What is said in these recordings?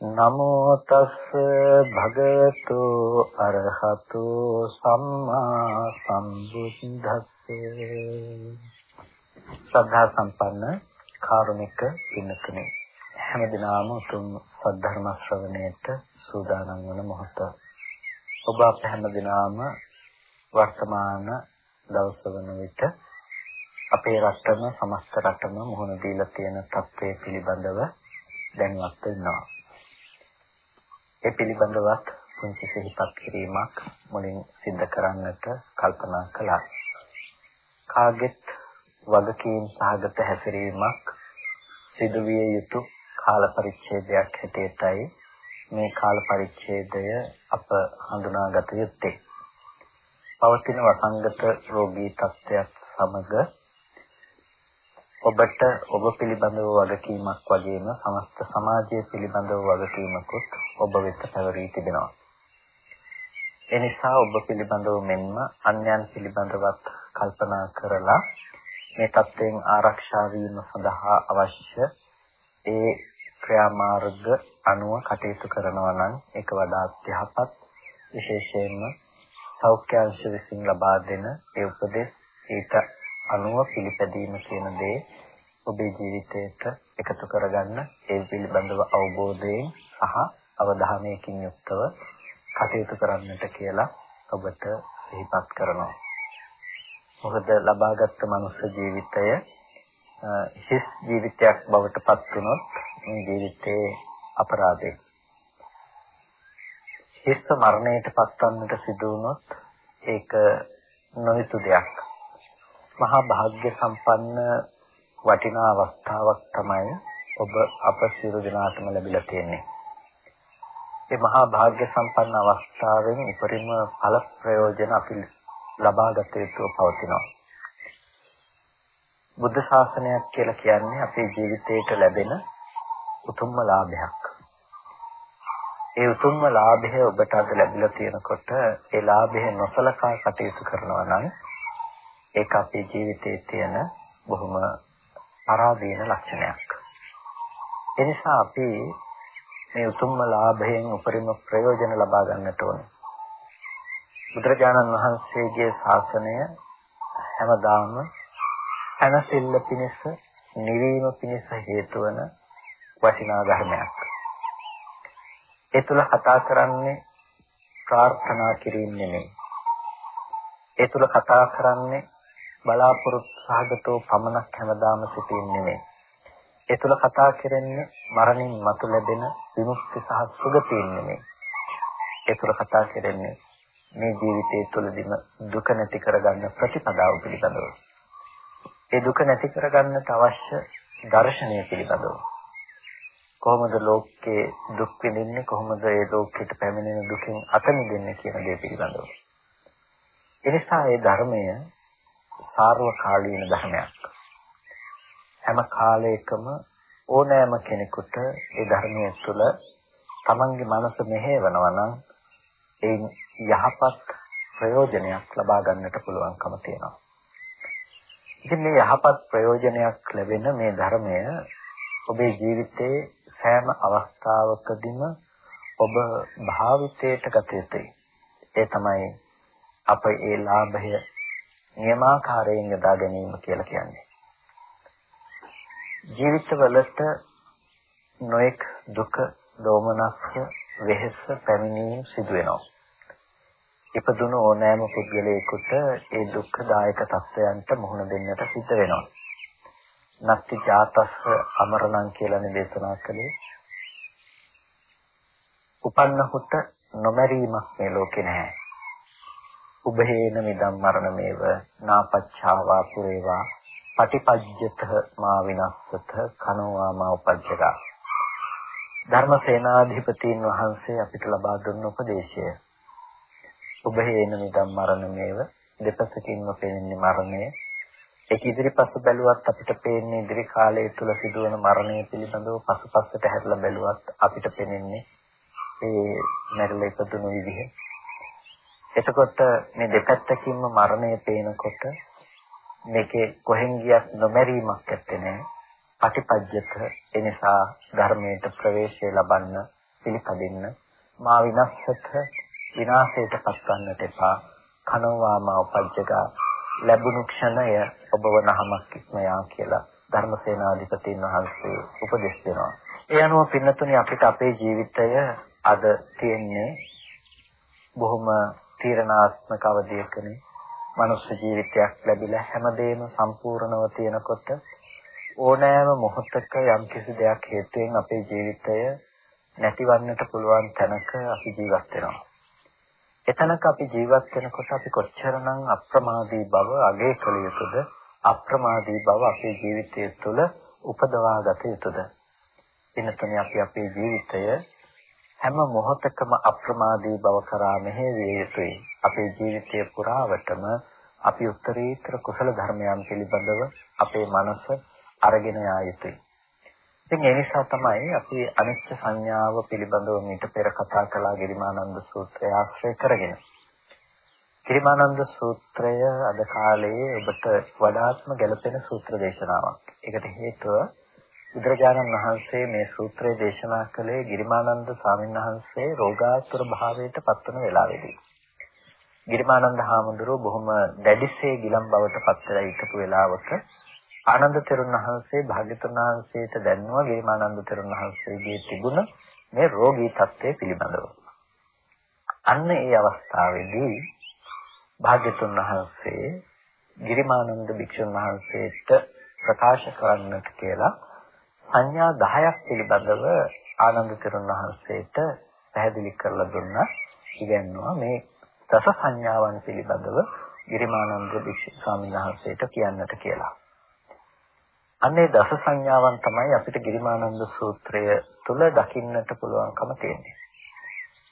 නමෝ තස් භගවතු අරහතෝ සම්මා සම්බුද්දස්ස ශ්‍රද්ධා සම්පන්න කාරුණික පින්තුනේ හැමදිනම උතුම් සද්ධර්ම ශ්‍රවණයට සූදානම් වන මොහොත ඔබ අප හැමදිනම වර්තමාන දවස වන විට අපේ රටම සමස්ත රටම මුහුණ දීලා තියෙන තත්ත්වය පිළිබඳව දැනුවත් වෙනවා. ඒ පිළිබඳවත් පුංචි සිහිපත් කිරීමක් මුලින් සිද්ධ කරන්නට කල්පනා කළා. කාගෙත් වගකීම් සහගත හැසිරීමක් සිදුවිය යුතු කාල පරිච්ඡේදයක් හැටියටයි මේ කාල පරිච්ඡේදය අප හඳුනාගත යුත්තේ. පවතින වසංගත රෝගී තත්ත්වයක් සමග ඔබට ඔබ පිළිබඳව වගකීමක් වගේම සමස්ත සමාජය පිළිබඳව වගකීමකුත් ඔබ වෙත පැවරී තිබෙනවා. ඒ නිසා ඔබ පිළිබඳව මෙන්ම අන්‍යයන් පිළිබඳවත් කල්පනා කරලා මේ තත්ත්වයෙන් ආරක්ෂා වීම සඳහා අවශ්‍ය ඒ ක්‍රියාමාර්ග අනුව කටයුතු කරනවා නම් ඒක වඩාත් යහපත් විශේෂයෙන්ම සෞඛ්‍ය අංශ විසින් ලබා දෙන ඒ උපදෙස් ඊට අනුව පිළිපැදීම කියන දේ ඔබේ ජීවිතයට එකතු කරගන්න ඒ පිළිබඳව අවබෝධයෙන් සහ අවධානයකින් යුක්තව කටයුතු කරන්නට කියලා ඔබට සිහිපත් කරනවා. මොකද ලබාගත් මනුස්ස ජීවිතය හිස් ජීවිතයක් බවට පත් වුණොත් මේ ජීවිතයේ අපරාධයක් හිස්ස මරණයට පත්වන්නට සිදු වුණොත් ඒක නොහිතු දෙයක්. මහා භාග්‍ය සම්පන්න වටිනා අවස්ථාවක් තමයි ඔබ අප සියලු දෙනාටම ලැබිලා තියෙන්නේ. මේ මහා භාග්‍ය සම්පන්න අවස්ථාවෙන් උපරිම ඵල ප්‍රයෝජන අපි ලබා ගත යුතුව පවතිනවා. බුද්ධ ශාසනයක් කියලා කියන්නේ අපේ ජීවිතයට ලැබෙන උතුම්ම ලාභයක්. ඒ උතුම්ම ලාභය ඔබට අද ලැබිලා තියෙනකොට ඒ ලාභය නොසලකා කටයුතු කරනවා නම් ඒක අපේ ජීවිතයේ තියෙන බොහොම පරාදීන ලක්ෂණයක්. ඒ නිසා අපි මේ උතුම්ම ලාභයෙන් උපරිම ප්‍රයෝජන ලබා ගන්නට ඕනේ. බුදුරජාණන් වහන්සේගේ ශාසනය හැමදාම සැනසෙල්ල පිණිස නිවීම පිණිස හේතු වන වටිනා ධර්මයක්. ඒ තුල කතා කරන්නේ ප්‍රාර්ථනා කිරීම නෙමෙයි. ඒ තුල කතා කරන්නේ බලාපොරොත්තු සහගතව පමණක් හැමදාම සිටින් නෙමෙයි. ඒ තුල කතා කරන්නේ මරණින් මතු ලැබෙන විමුක්ති සහ සුගතියින් නෙමෙයි. ඒ තුල කතා කරන්නේ මේ ජීවිතය තුළදීම දුක නැති කරගන්න ප්‍රතිපදාව පිළිබඳව. ඒ දුක නැති කරගන්නට අවශ්‍ය දර්ශනය පිළිබඳව. කොහොමද ලෝකේ දුක් විඳින්නේ කොහොමද ඒ ලෝකෙට පැමිණෙන දුකින් අත මිදෙන්නේ කියන දේ පිළිබඳව. එනිසා මේ ධර්මය සාර්වකාලීන ධර්මයක්. හැම කාලයකම ඕනෑම කෙනෙකුට ඒ ධර්මයේ තුල තමන්ගේ මනස මෙහෙවනවා නම් ඒ යහපත් ප්‍රයෝජනයක් ලබා ගන්නට පුළුවන්කම තියෙනවා. ඉතින් මේ යහපත් ප්‍රයෝජනයක් ලැබෙන මේ ධර්මය ඔබේ ජීවිතයේ සෑම අවස්ථාවකදීම ඔබ භාවිතයට ගත යුතුයි. ඒ තමයි අප ඒ ලාභය නියමාකාරයෙන් යොදා ගැනීම කියලා කියන්නේ. ජීවිතවලට නොඑක් දුක, දෝමනස්ය, වෙහෙස පැමිණීම් සිදු වෙනවා. ඉපදුණු ඕනෑම පුද්ගලයෙකුට ඒ දුක්ඛදායක තත්වයන්ට මුහුණ දෙන්නට සිද්ධ වෙනවා. නත්ති ජාතස්ස අමරණං කියලා දේශනා කළේ. උපන්නහුට නොමැරීමක් මේ ලෝකේ නැහැ. උභේන මිදම් මරණමේව නාපච්ඡාවා පුරේවා පටිපජ්ජත මා විනස්සත කනෝවා මා උපජ්ජක ධර්මසේනාධිපතීන් වහන්සේ අපිට ලබා දුන්න උපදේශය. උභේන මිදම් මරණමේව දෙපසකින්ම පෙනෙන්නේ මරණය. ඒක ඉදිරිපස බැලුවත් අපිට පේන්නේ ඉදිරි කාලය තුල සිදුවන මරණය පිළිබඳව පසුපසට හැරිලා බැලුවත් අපිට පෙනෙන්නේ ඒ මැරෙලා ඉපදුණු විදිහ. එතකොට මේ දෙපැත්තකින්ම මරණය පේනකොට මේකේ කොහෙන් ගියත් නොමැරීමක් ඇත්තේ නැහැ. පටිපජ්‍යත එනිසා ධර්මයට ප්‍රවේශය ලබන්න පිළිපදින්න මා විනස්සත විනාශයට පත්වන්නට එපා. කනෝවාමා උපජ්ජගා ලැබුණු ක්ෂණය ඔබ වනහමක් ඉක්මයා කියලා ධර්මසේනාධිපතින් වහන්සේ උපදෙස් දෙනවා. ඒ අනුව පින්නතුනි අපිට අපේ ජීවිතය අද තියෙන්නේ බොහොම තීරණාත්මක අවධියකනේ මනුස්ස ජීවිතයක් ලැබිලා හැමදේම සම්පූර්ණව තියෙනකොට ඕනෑම මොහොතක යම්කිසි දෙයක් හේතුවෙන් අපේ ජීවිතය නැතිවන්නට පුළුවන් තැනක අපි ජීවත් වෙනවා. එතනක අපි ජීවත් වෙනකොට අපි කොච්චරනම් අප්‍රමාදී බව අගය කළ යුතුද? අප්‍රමාදී බව අපේ ජීවිතය තුළ උපදවා ගත යුතුද? එනතන අපි අපේ ජීවිතය හැම මොහොතකම අප්‍රමාදී බව කරා මෙහෙවිය යුතුයි. අපේ ජීවිතය පුරාවටම අපි උත්තරීතර කුසල ධර්මයන් පිළිබඳව අපේ මනස අරගෙන යා යුතුයි. ඉතින් ඒ නිසා තමයි අපි අනිත්‍ය සංඥාව පිළිබඳව මීට පෙර කතා කළා ගිරිමානන්ද සූත්‍රය ආශ්‍රය කරගෙන. ගිරිමානන්ද සූත්‍රය අද කාලේ ඔබට වඩාත්ම ගැළපෙන සූත්‍ර දේශනාවක්. ඒකට හේතුව බුදුරජාණන් වහන්සේ මේ සූත්‍රය දේශනා කළේ ගිරිමානන්ද ස්වාමීන් වහන්සේ රෝගාතුර භාවයට පත්වන වෙලාවේදී. ගිරිමානන්ද හාමුදුරුවෝ බොහොම දැඩිසේ ගිලම් බවට පත් වෙලා හිටපු වෙලාවක ආනන්ද තෙරුන් වහන්සේ භාග්‍යතුන් වහන්සේට දැන්වුවා ගිරිමානන්ද තෙරුන් වහන්සේගේ තිබුණ මේ රෝගී තත්ත්වය පිළිබඳව. අන්න ඒ අවස්ථාවේදී භාග්‍යතුන් වහන්සේ ගිරිමානන්ද භික්ෂුන් වහන්සේට ප්‍රකාශ කරන්නට කියලා සංඥා 10ක් පිළිබඳව ආනන්ද තෙරුන් වහන්සේට පැහැදිලි කරලා දුන්නා. ඉගෙනුවා මේ දස සංඥාවන් පිළිබඳව ගිරිමානන්ද භික්ෂු ස්වාමීන් වහන්සේට කියන්නට කියලා. අන්නේ දස සංඥාවන් තමයි අපිට ගිරිමානන්ද සූත්‍රය තුල දකින්නට පුළුවන්කම තියෙන්නේ.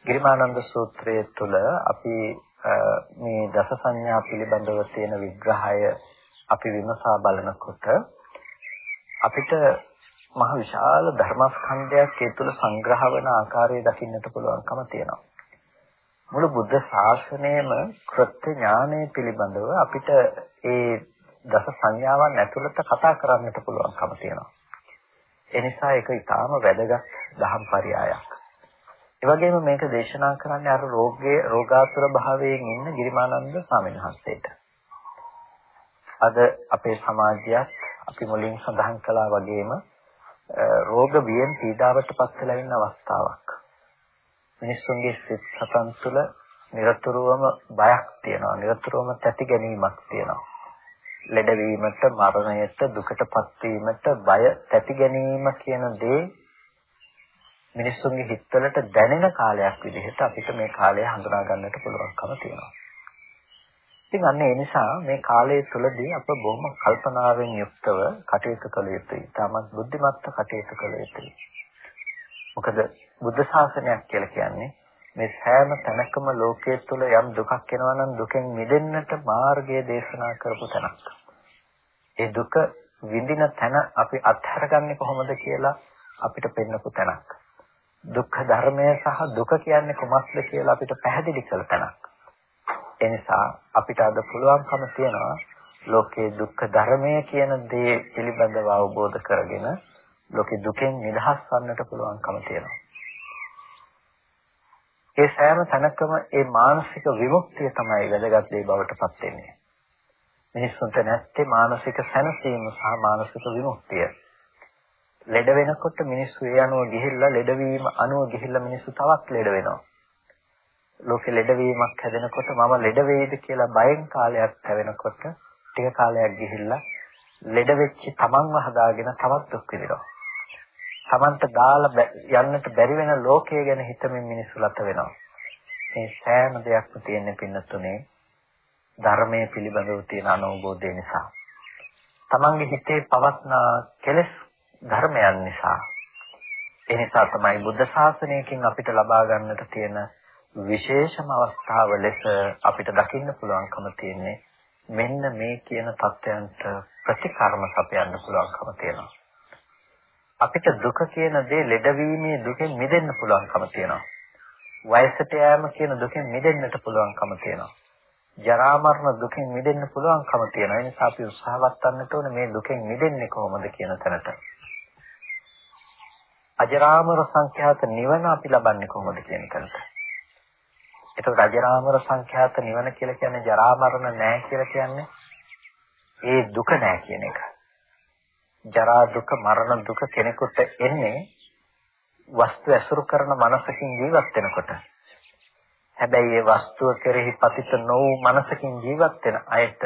ගිරිමානන්ද සූත්‍රය තුල අපි මේ දස සංඥා පිළිබඳව තියෙන විග්‍රහය අපි විමසා බලනකොට අපිට මහ විශාල ධර්මස්කන්ධයක් ඒ තුළ සංග්‍රහ වන ආකාරය දකින්නට පුළුවන්කම තියෙනවා. මුළු බුද්ධ ශාසනයම කෘත්‍ය ඥානය පිළිබඳව අපිට ඒ දස සංඥාවන් ඇතුළත කතා කරන්නට පුළුවන්කම තියෙනවා. ඒ නිසා ඒක ඊටාම වැදගත් දහම් පරයයක්. ඒ වගේම මේක දේශනා කරන්නේ අර රෝගයේ රෝගාතුර භාවයෙන් ඉන්න ගිරිමානන්ද ස්වාමීන් වහන්සේට. අද අපේ සමාජයත් අපි මුලින් සඳහන් කළා වගේම රෝග බියෙන් පීඩාවට පත් වෙලා ඉන්න අවස්ථාවක්. මිනිස්සුන්ගේ සිත් සතන් තුළ නිරතුරුවම බයක් තියෙනවා. නිරතුරුවම තැති ගැනීමක් තියෙනවා. ලෙඩවීමට, මරණයට, දුකටපත් වීමට බය තැති ගැනීම කියන දේ මිනිස්සුන්ගේ හිතවලට දැනෙන කාලයක් විදිහට අපිට මේ කාලය හඳුනා ගන්නට පුළුවන්කම තියෙනවා. ඉතින් අන්න ඒ නිසා මේ කාලය තුලදී අප බොහොම කල්පනාවෙන් යුක්තව කටයුතු කළ යුතුයි. තමත් බුද්ධිමත්ව කටයුතු කළ යුතුයි. මොකද බුද්ධ ශාසනයක් කියලා කියන්නේ මේ සෑම තැනකම ලෝකයේ තුල යම් දුකක් එනවා නම් දුකෙන් මිදෙන්නට මාර්ගය දේශනා කරපු තැනක්. ඒ දුක විඳින තැන අපි අත්හැරගන්නේ කොහොමද කියලා අපිට පෙන්වපු තැනක්. දුක්ඛ ධර්මය සහ දුක කියන්නේ කොමස්ද කියලා අපිට පැහැදිලි කළ තැනක්. ඒ නිසා අපිට අද පුළුවන්කම තියෙනවා ලෝකේ දුක්ඛ ධර්මය කියන දේ පිළිබඳව අවබෝධ කරගෙන ලෝකේ දුකෙන් නිදහස් වන්නට පුළුවන්කම තියෙනවා. ඒ සෑම තැනකම ඒ මානසික විමුක්තිය තමයි වැදගත් දේ බවට පත් වෙන්නේ. මිනිස්සුන්ට නැත්තේ මානසික සැනසීම සහ මානසික විමුක්තිය. ලෙඩ වෙනකොට මිනිස්සු ඒ අනුව ගිහිල්ලා ලෙඩවීම අනුව ගිහිල්ලා මිනිස්සු තවත් ලෙඩ වෙනවා. ලෝකෙ ලෙඩවීමක් හැදෙනකොට මම ලෙඩ වෙයිද කියලා බයෙන් කාලයක් හැවෙනකොට ටික කාලයක් ගිහිල්ලා ලෙඩ වෙච්ච තමන්ව හදාගෙන තවත් දුක් විඳිනවා. තමන්ට දාලා යන්නට බැරි වෙන ලෝකය ගැන හිතමින් මිනිස්සු ලත වෙනවා. මේ සෑම දෙයක්ම තියෙන්නේ පින්නතුනේ ධර්මයේ පිළිබඳව තියෙන අනවබෝධය නිසා. තමන්ගේ හිතේ පවස්න කෙලෙස් ධර්මයන් නිසා. ඒ නිසා තමයි බුද්ධ ශාසනයකින් අපිට ලබා ගන්නට තියෙන විශේෂම අවස්ථාව ලෙස අපිට දකින්න පුළුවන්කම තියෙන්නේ මෙන්න මේ කියන தත්වයන්ට ප්‍රතිකර්ම සපයන්න පුළුවන්කම තියෙනවා. අපිට දුක කියන දේ ලෙඩවීමේ දුකෙන් මිදෙන්න පුළුවන්කම තියෙනවා. වයසට යෑම කියන දුකෙන් මිදෙන්නට පුළුවන්කම තියෙනවා. ජරා මරණ දුකෙන් මිදෙන්න පුළුවන්කම තියෙනවා. ඒ නිසා අපි උත්සාහවත් වන්නට ඕනේ මේ දුකෙන් මිදෙන්නේ කොහොමද කියන තැනට. අජරාමර සංඛ්‍යාත නිවන අපි ලබන්නේ කොහොමද කියන තැනට. එතකොට අජරාමර සංඛ්‍යාත නිවන කියලා කියන්නේ ජරා මරණ නැහැ කියලා කියන්නේ ඒ දුක නැහැ කියන එක. ජරා දුක මරණ දුක කෙනෙකුට එන්නේ වස්තු ඇසුරු කරන මනසකින් ජීවත් වෙනකොට. හැබැයි ඒ වස්තුව කෙරෙහි පතිත නොවු මනසකින් ජීවත් වෙන අයට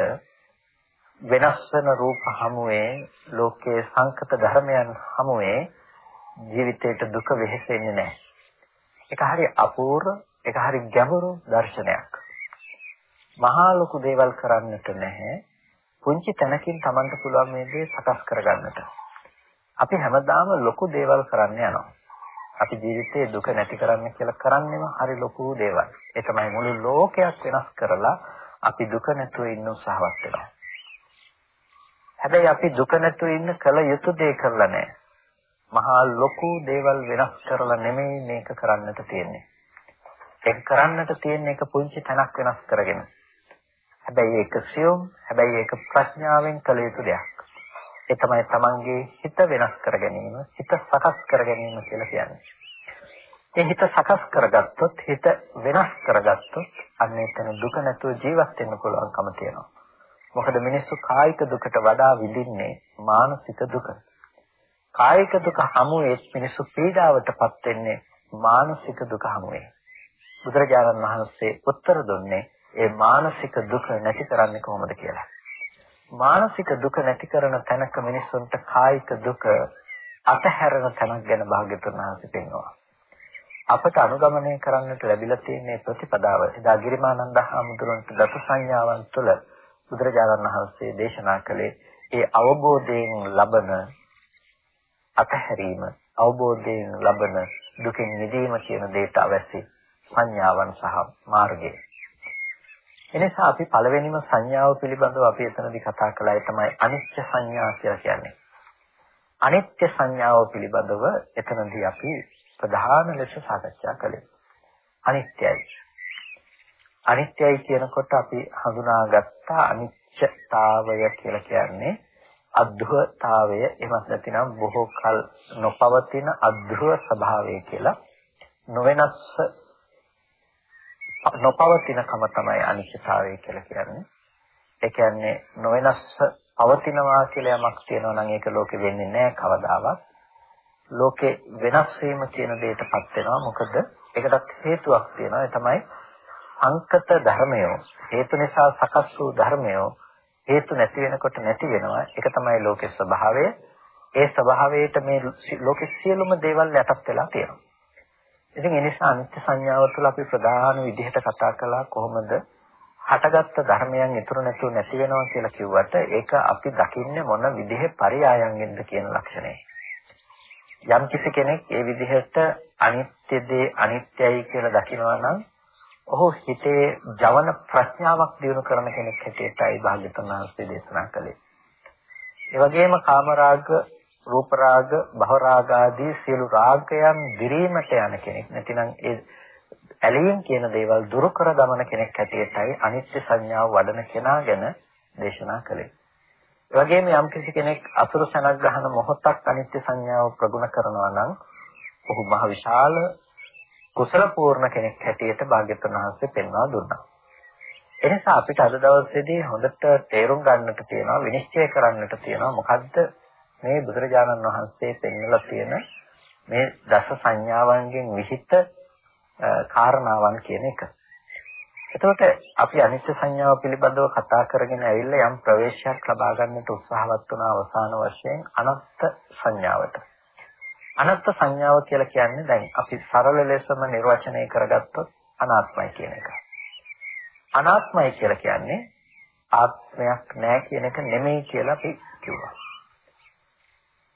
වෙනස් වෙන රූප හමුවේ ලෝකයේ සංකත ධර්මයන් හමුවේ ජීවිතයට දුක වෙහෙසෙන්නේ නැහැ. ඒක හරි අපූර්ව, ඒක හරි ගැඹුරු දර්ශනයක්. මහා ලොකු දේවල් කරන්නට නැහැ. පුංචි තැනකින් Tamanට පුළුවන් මේ දේ සකස් කරගන්නට. අපි හැමදාම ලොකු දේවල් කරන්න යනවා. අපි ජීවිතේ දුක නැති කරන්න කියලා කරන්නේම හරි ලොකු දේවල්. ඒ තමයි මුළු ලෝකයක් වෙනස් කරලා අපි දුක නැතුව ඉන්න උත්සාහවත් වෙනවා. හැබැයි අපි දුක නැතුව ඉන්න කල යුතු දේ කරලා නැහැ. මහා ලොකු දේවල් වෙනස් කරලා නෙමෙයි මේක කරන්නට තියෙන්නේ. ඒක කරන්නට තියෙන එක පුංචි තැනක් වෙනස් කරගෙන. හැබැයි ඒක සියුම්, හැබැයි ඒක ප්‍රඥාවෙන් කළ යුතු දෙයක්. ඒ තමයි තමන්ගේ හිත වෙනස් කර ගැනීම, හිත සකස් කර ගැනීම කියලා කියන්නේ. ඒ හිත සකස් කරගත්තොත්, හිත වෙනස් කරගත්තොත්, අන්න එතන දුක නැතුව ජීවත් වෙන්න පුළුවන්කම තියෙනවා. මොකද මිනිස්සු කායික දුකට වඩා විඳින්නේ මානසික දුක. කායික දුක හමුවේ මිනිස්සු පීඩාවටපත් වෙන්නේ මානසික දුක හමුවේ. බුදුරජාණන් වහන්සේ උත්තර දුන්නේ ඒ මානසික දුක නැති කරන්නේ කොහොමද කියලා. මානසික දුක නැති කරන තැනක මිනිස්සුන්ට කායික දුක අතහැරන තැනක් ගැන භාග්‍යතුන් වහන්සේ පෙන්වනවා. අපට අනුගමනය කරන්නට ලැබිලා තියෙන ප්‍රතිපදාව එදා ගිරිමානන්ද හාමුදුරන්ට දස සංඥාවන් තුළ බුදුරජාණන් වහන්සේ දේශනා කළේ ඒ අවබෝධයෙන් ලබන අතහැරීම අවබෝධයෙන් ලබන දුකින් මිදීම කියන දේට අවශ්‍ය සංඥාවන් සහ මාර්ගය. එනිසා අපි පළවෙනිම සංඥාව පිළිබඳව අපි එතනදී කතා කළා ඒ තමයි අනිත්‍ය සංඥා කියලා කියන්නේ. අනිත්‍ය සංඥාව පිළිබඳව එතනදී අපි ප්‍රධාන ලෙස සාකච්ඡා කළේ. අනිත්‍යයි. අනිත්‍යයි කියනකොට අපි හඳුනාගත්ත අනිත්‍යතාවය කියලා කියන්නේ අද්භවතාවය එමත් නැතිනම් බොහෝ කල නොපවතින අද්භව ස්වභාවය කියලා නොවෙනස් නොපවතිනකම තමයි අනිත්‍යතාවය කියලා කියන්නේ. ඒ කියන්නේ නොවෙනස්ව පවතිනවා කියලා යමක් තියෙනවා නම් ඒක ලෝකෙ වෙන්නේ නැහැ කවදාවත්. ලෝකේ වෙනස් වීම කියන දෙයටපත් වෙනවා. මොකද ඒකටත් හේතුවක් තියෙනවා. ඒ තමයි සංකත ධර්මය. හේතු නිසා සකස් වූ ධර්මය හේතු නැති වෙනකොට නැති වෙනවා. ඒක තමයි ලෝකේ ස්වභාවය. ඒ ස්වභාවයට මේ ලෝකේ සියලුම දේවල් යටත් වෙලා තියෙනවා. ඉතින් ඒ නිසා අනිත්‍ය සංඥාව තුළ අපි ප්‍රධාන විදිහට කතා කළා කොහොමද හටගත්ත ධර්මයන් ඉතුරු නැතුව නැති වෙනවා කියලා කිව්වට ඒක අපි දකින්නේ මොන විදිහේ පරයායන්ගෙන්ද කියන ලක්ෂණය. යම් කිසි කෙනෙක් ඒ විදිහට අනිත්‍ය දේ අනිත්‍යයි කියලා දකිනවා නම් ඔහු හිතේ ජවන ප්‍රඥාවක් දිනු කරන කෙනෙක් හැටියටයි භාග්‍යතුන් වහන්සේ දේශනා කළේ. ඒ වගේම කාමරාග රූප රාග, භව රාග ආදී සියලු රාගයන් දිරීමට යන කෙනෙක්. නැතිනම් ඒ ඇලීම් කියන දේවල් දුරු කර දමන කෙනෙක් හැටියටයි අනිත්‍ය සංඥාව වඩන කෙනා ගැන දේශනා කළේ. ඒ වගේම යම්කිසි කෙනෙක් අසුර සනක් ගහන මොහොතක් අනිත්‍ය සංඥාව ප්‍රගුණ කරනවා නම් ඔහු මහ විශාල කුසල පූර්ණ කෙනෙක් හැටියට භාග්‍යවතුන් වහන්සේ පෙන්වා දුන්නා. එනිසා අපිට අද දවසේදී හොඳට තේරුම් ගන්නට තියෙනවා විනිශ්චය කරන්නට තියෙනවා මොකද්ද මේ බුදුරජාණන් වහන්සේ පෙන්වලා තියෙන මේ දස සංඥාවන්ගෙන් විහිිත කාරණාවන් කියන එක. එතකොට අපි අනිත්‍ය සංඥාව පිළිබඳව කතා කරගෙන ඇවිල්ලා යම් ප්‍රවේශයක් ලබා ගන්නට උත්සාහවත් වන අවසාන වශයෙන් අනත්ත් සංඥාවට. අනත්ත් සංඥාව කියලා කියන්නේ දැන් අපි සරල ලෙසම නිර්වචනය කරගත්තොත් අනාත්මයි කියන එක. අනාත්මයි කියලා කියන්නේ ආත්මයක් නැහැ කියන එක නෙමෙයි කියලා අපි කිව්වා.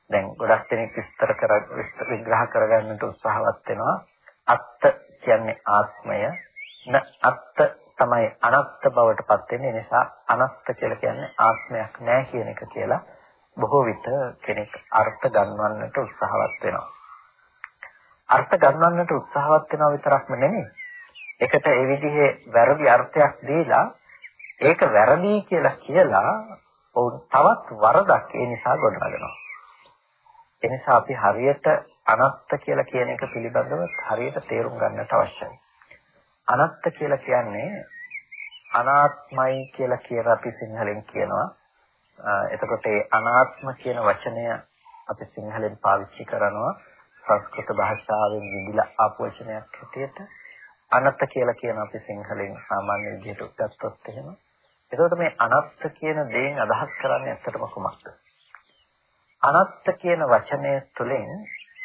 දැන් ගොඩක් දෙනෙක් විස්තර කර විග්‍රහ කරගන්නට උත්සාහවත් වෙනවා. අත්ත් කියන්නේ ආත්මය න අත්ත තමයි අනත්ත බවට පත් වෙන්නේ නිසා අනත්ත කියලා කියන්නේ ආත්මයක් නැහැ කියන එක කියලා බොහෝ විට කෙනෙක් අර්ථ ගන්නවන්නට උත්සාහවත් වෙනවා. අර්ථ ගන්නවන්නට උත්සාහවත් වෙනවා විතරක්ම නෙමෙයි. ඒකට ඒ විදිහේ වැරදි අර්ථයක් දීලා ඒක වැරදි කියලා කියලා ඔවුන් තවත් වරදක් ඒ නිසා ගොඩනගනවා. ඒ නිසා අපි හරියට අනත්ත කියලා කියන එක පිළිබඳව හරියට තේරුම් ගන්නට අවශ්‍යයි. අනත්ත කියලා කියන්නේ අනාත්මයි කියලා කියලා අපි සිංහලෙන් කියනවා. එතකොට ඒ අනාත්ම කියන වචනය අපි සිංහලෙන් පාවිච්චි කරනවා සංස්කෘත භාෂාවෙන් විදිලා ආපු වචනයක් හැටියට අනත්ත කියලා කියන අපි සිංහලෙන් සාමාන්‍ය විදිහට ගත්තොත් එහෙම. එතකොට මේ අනත්ත කියන දේෙන් අදහස් කරන්නේ ඇත්තටම කුමක්ද? අනත්ත කියන වචනය තුළින්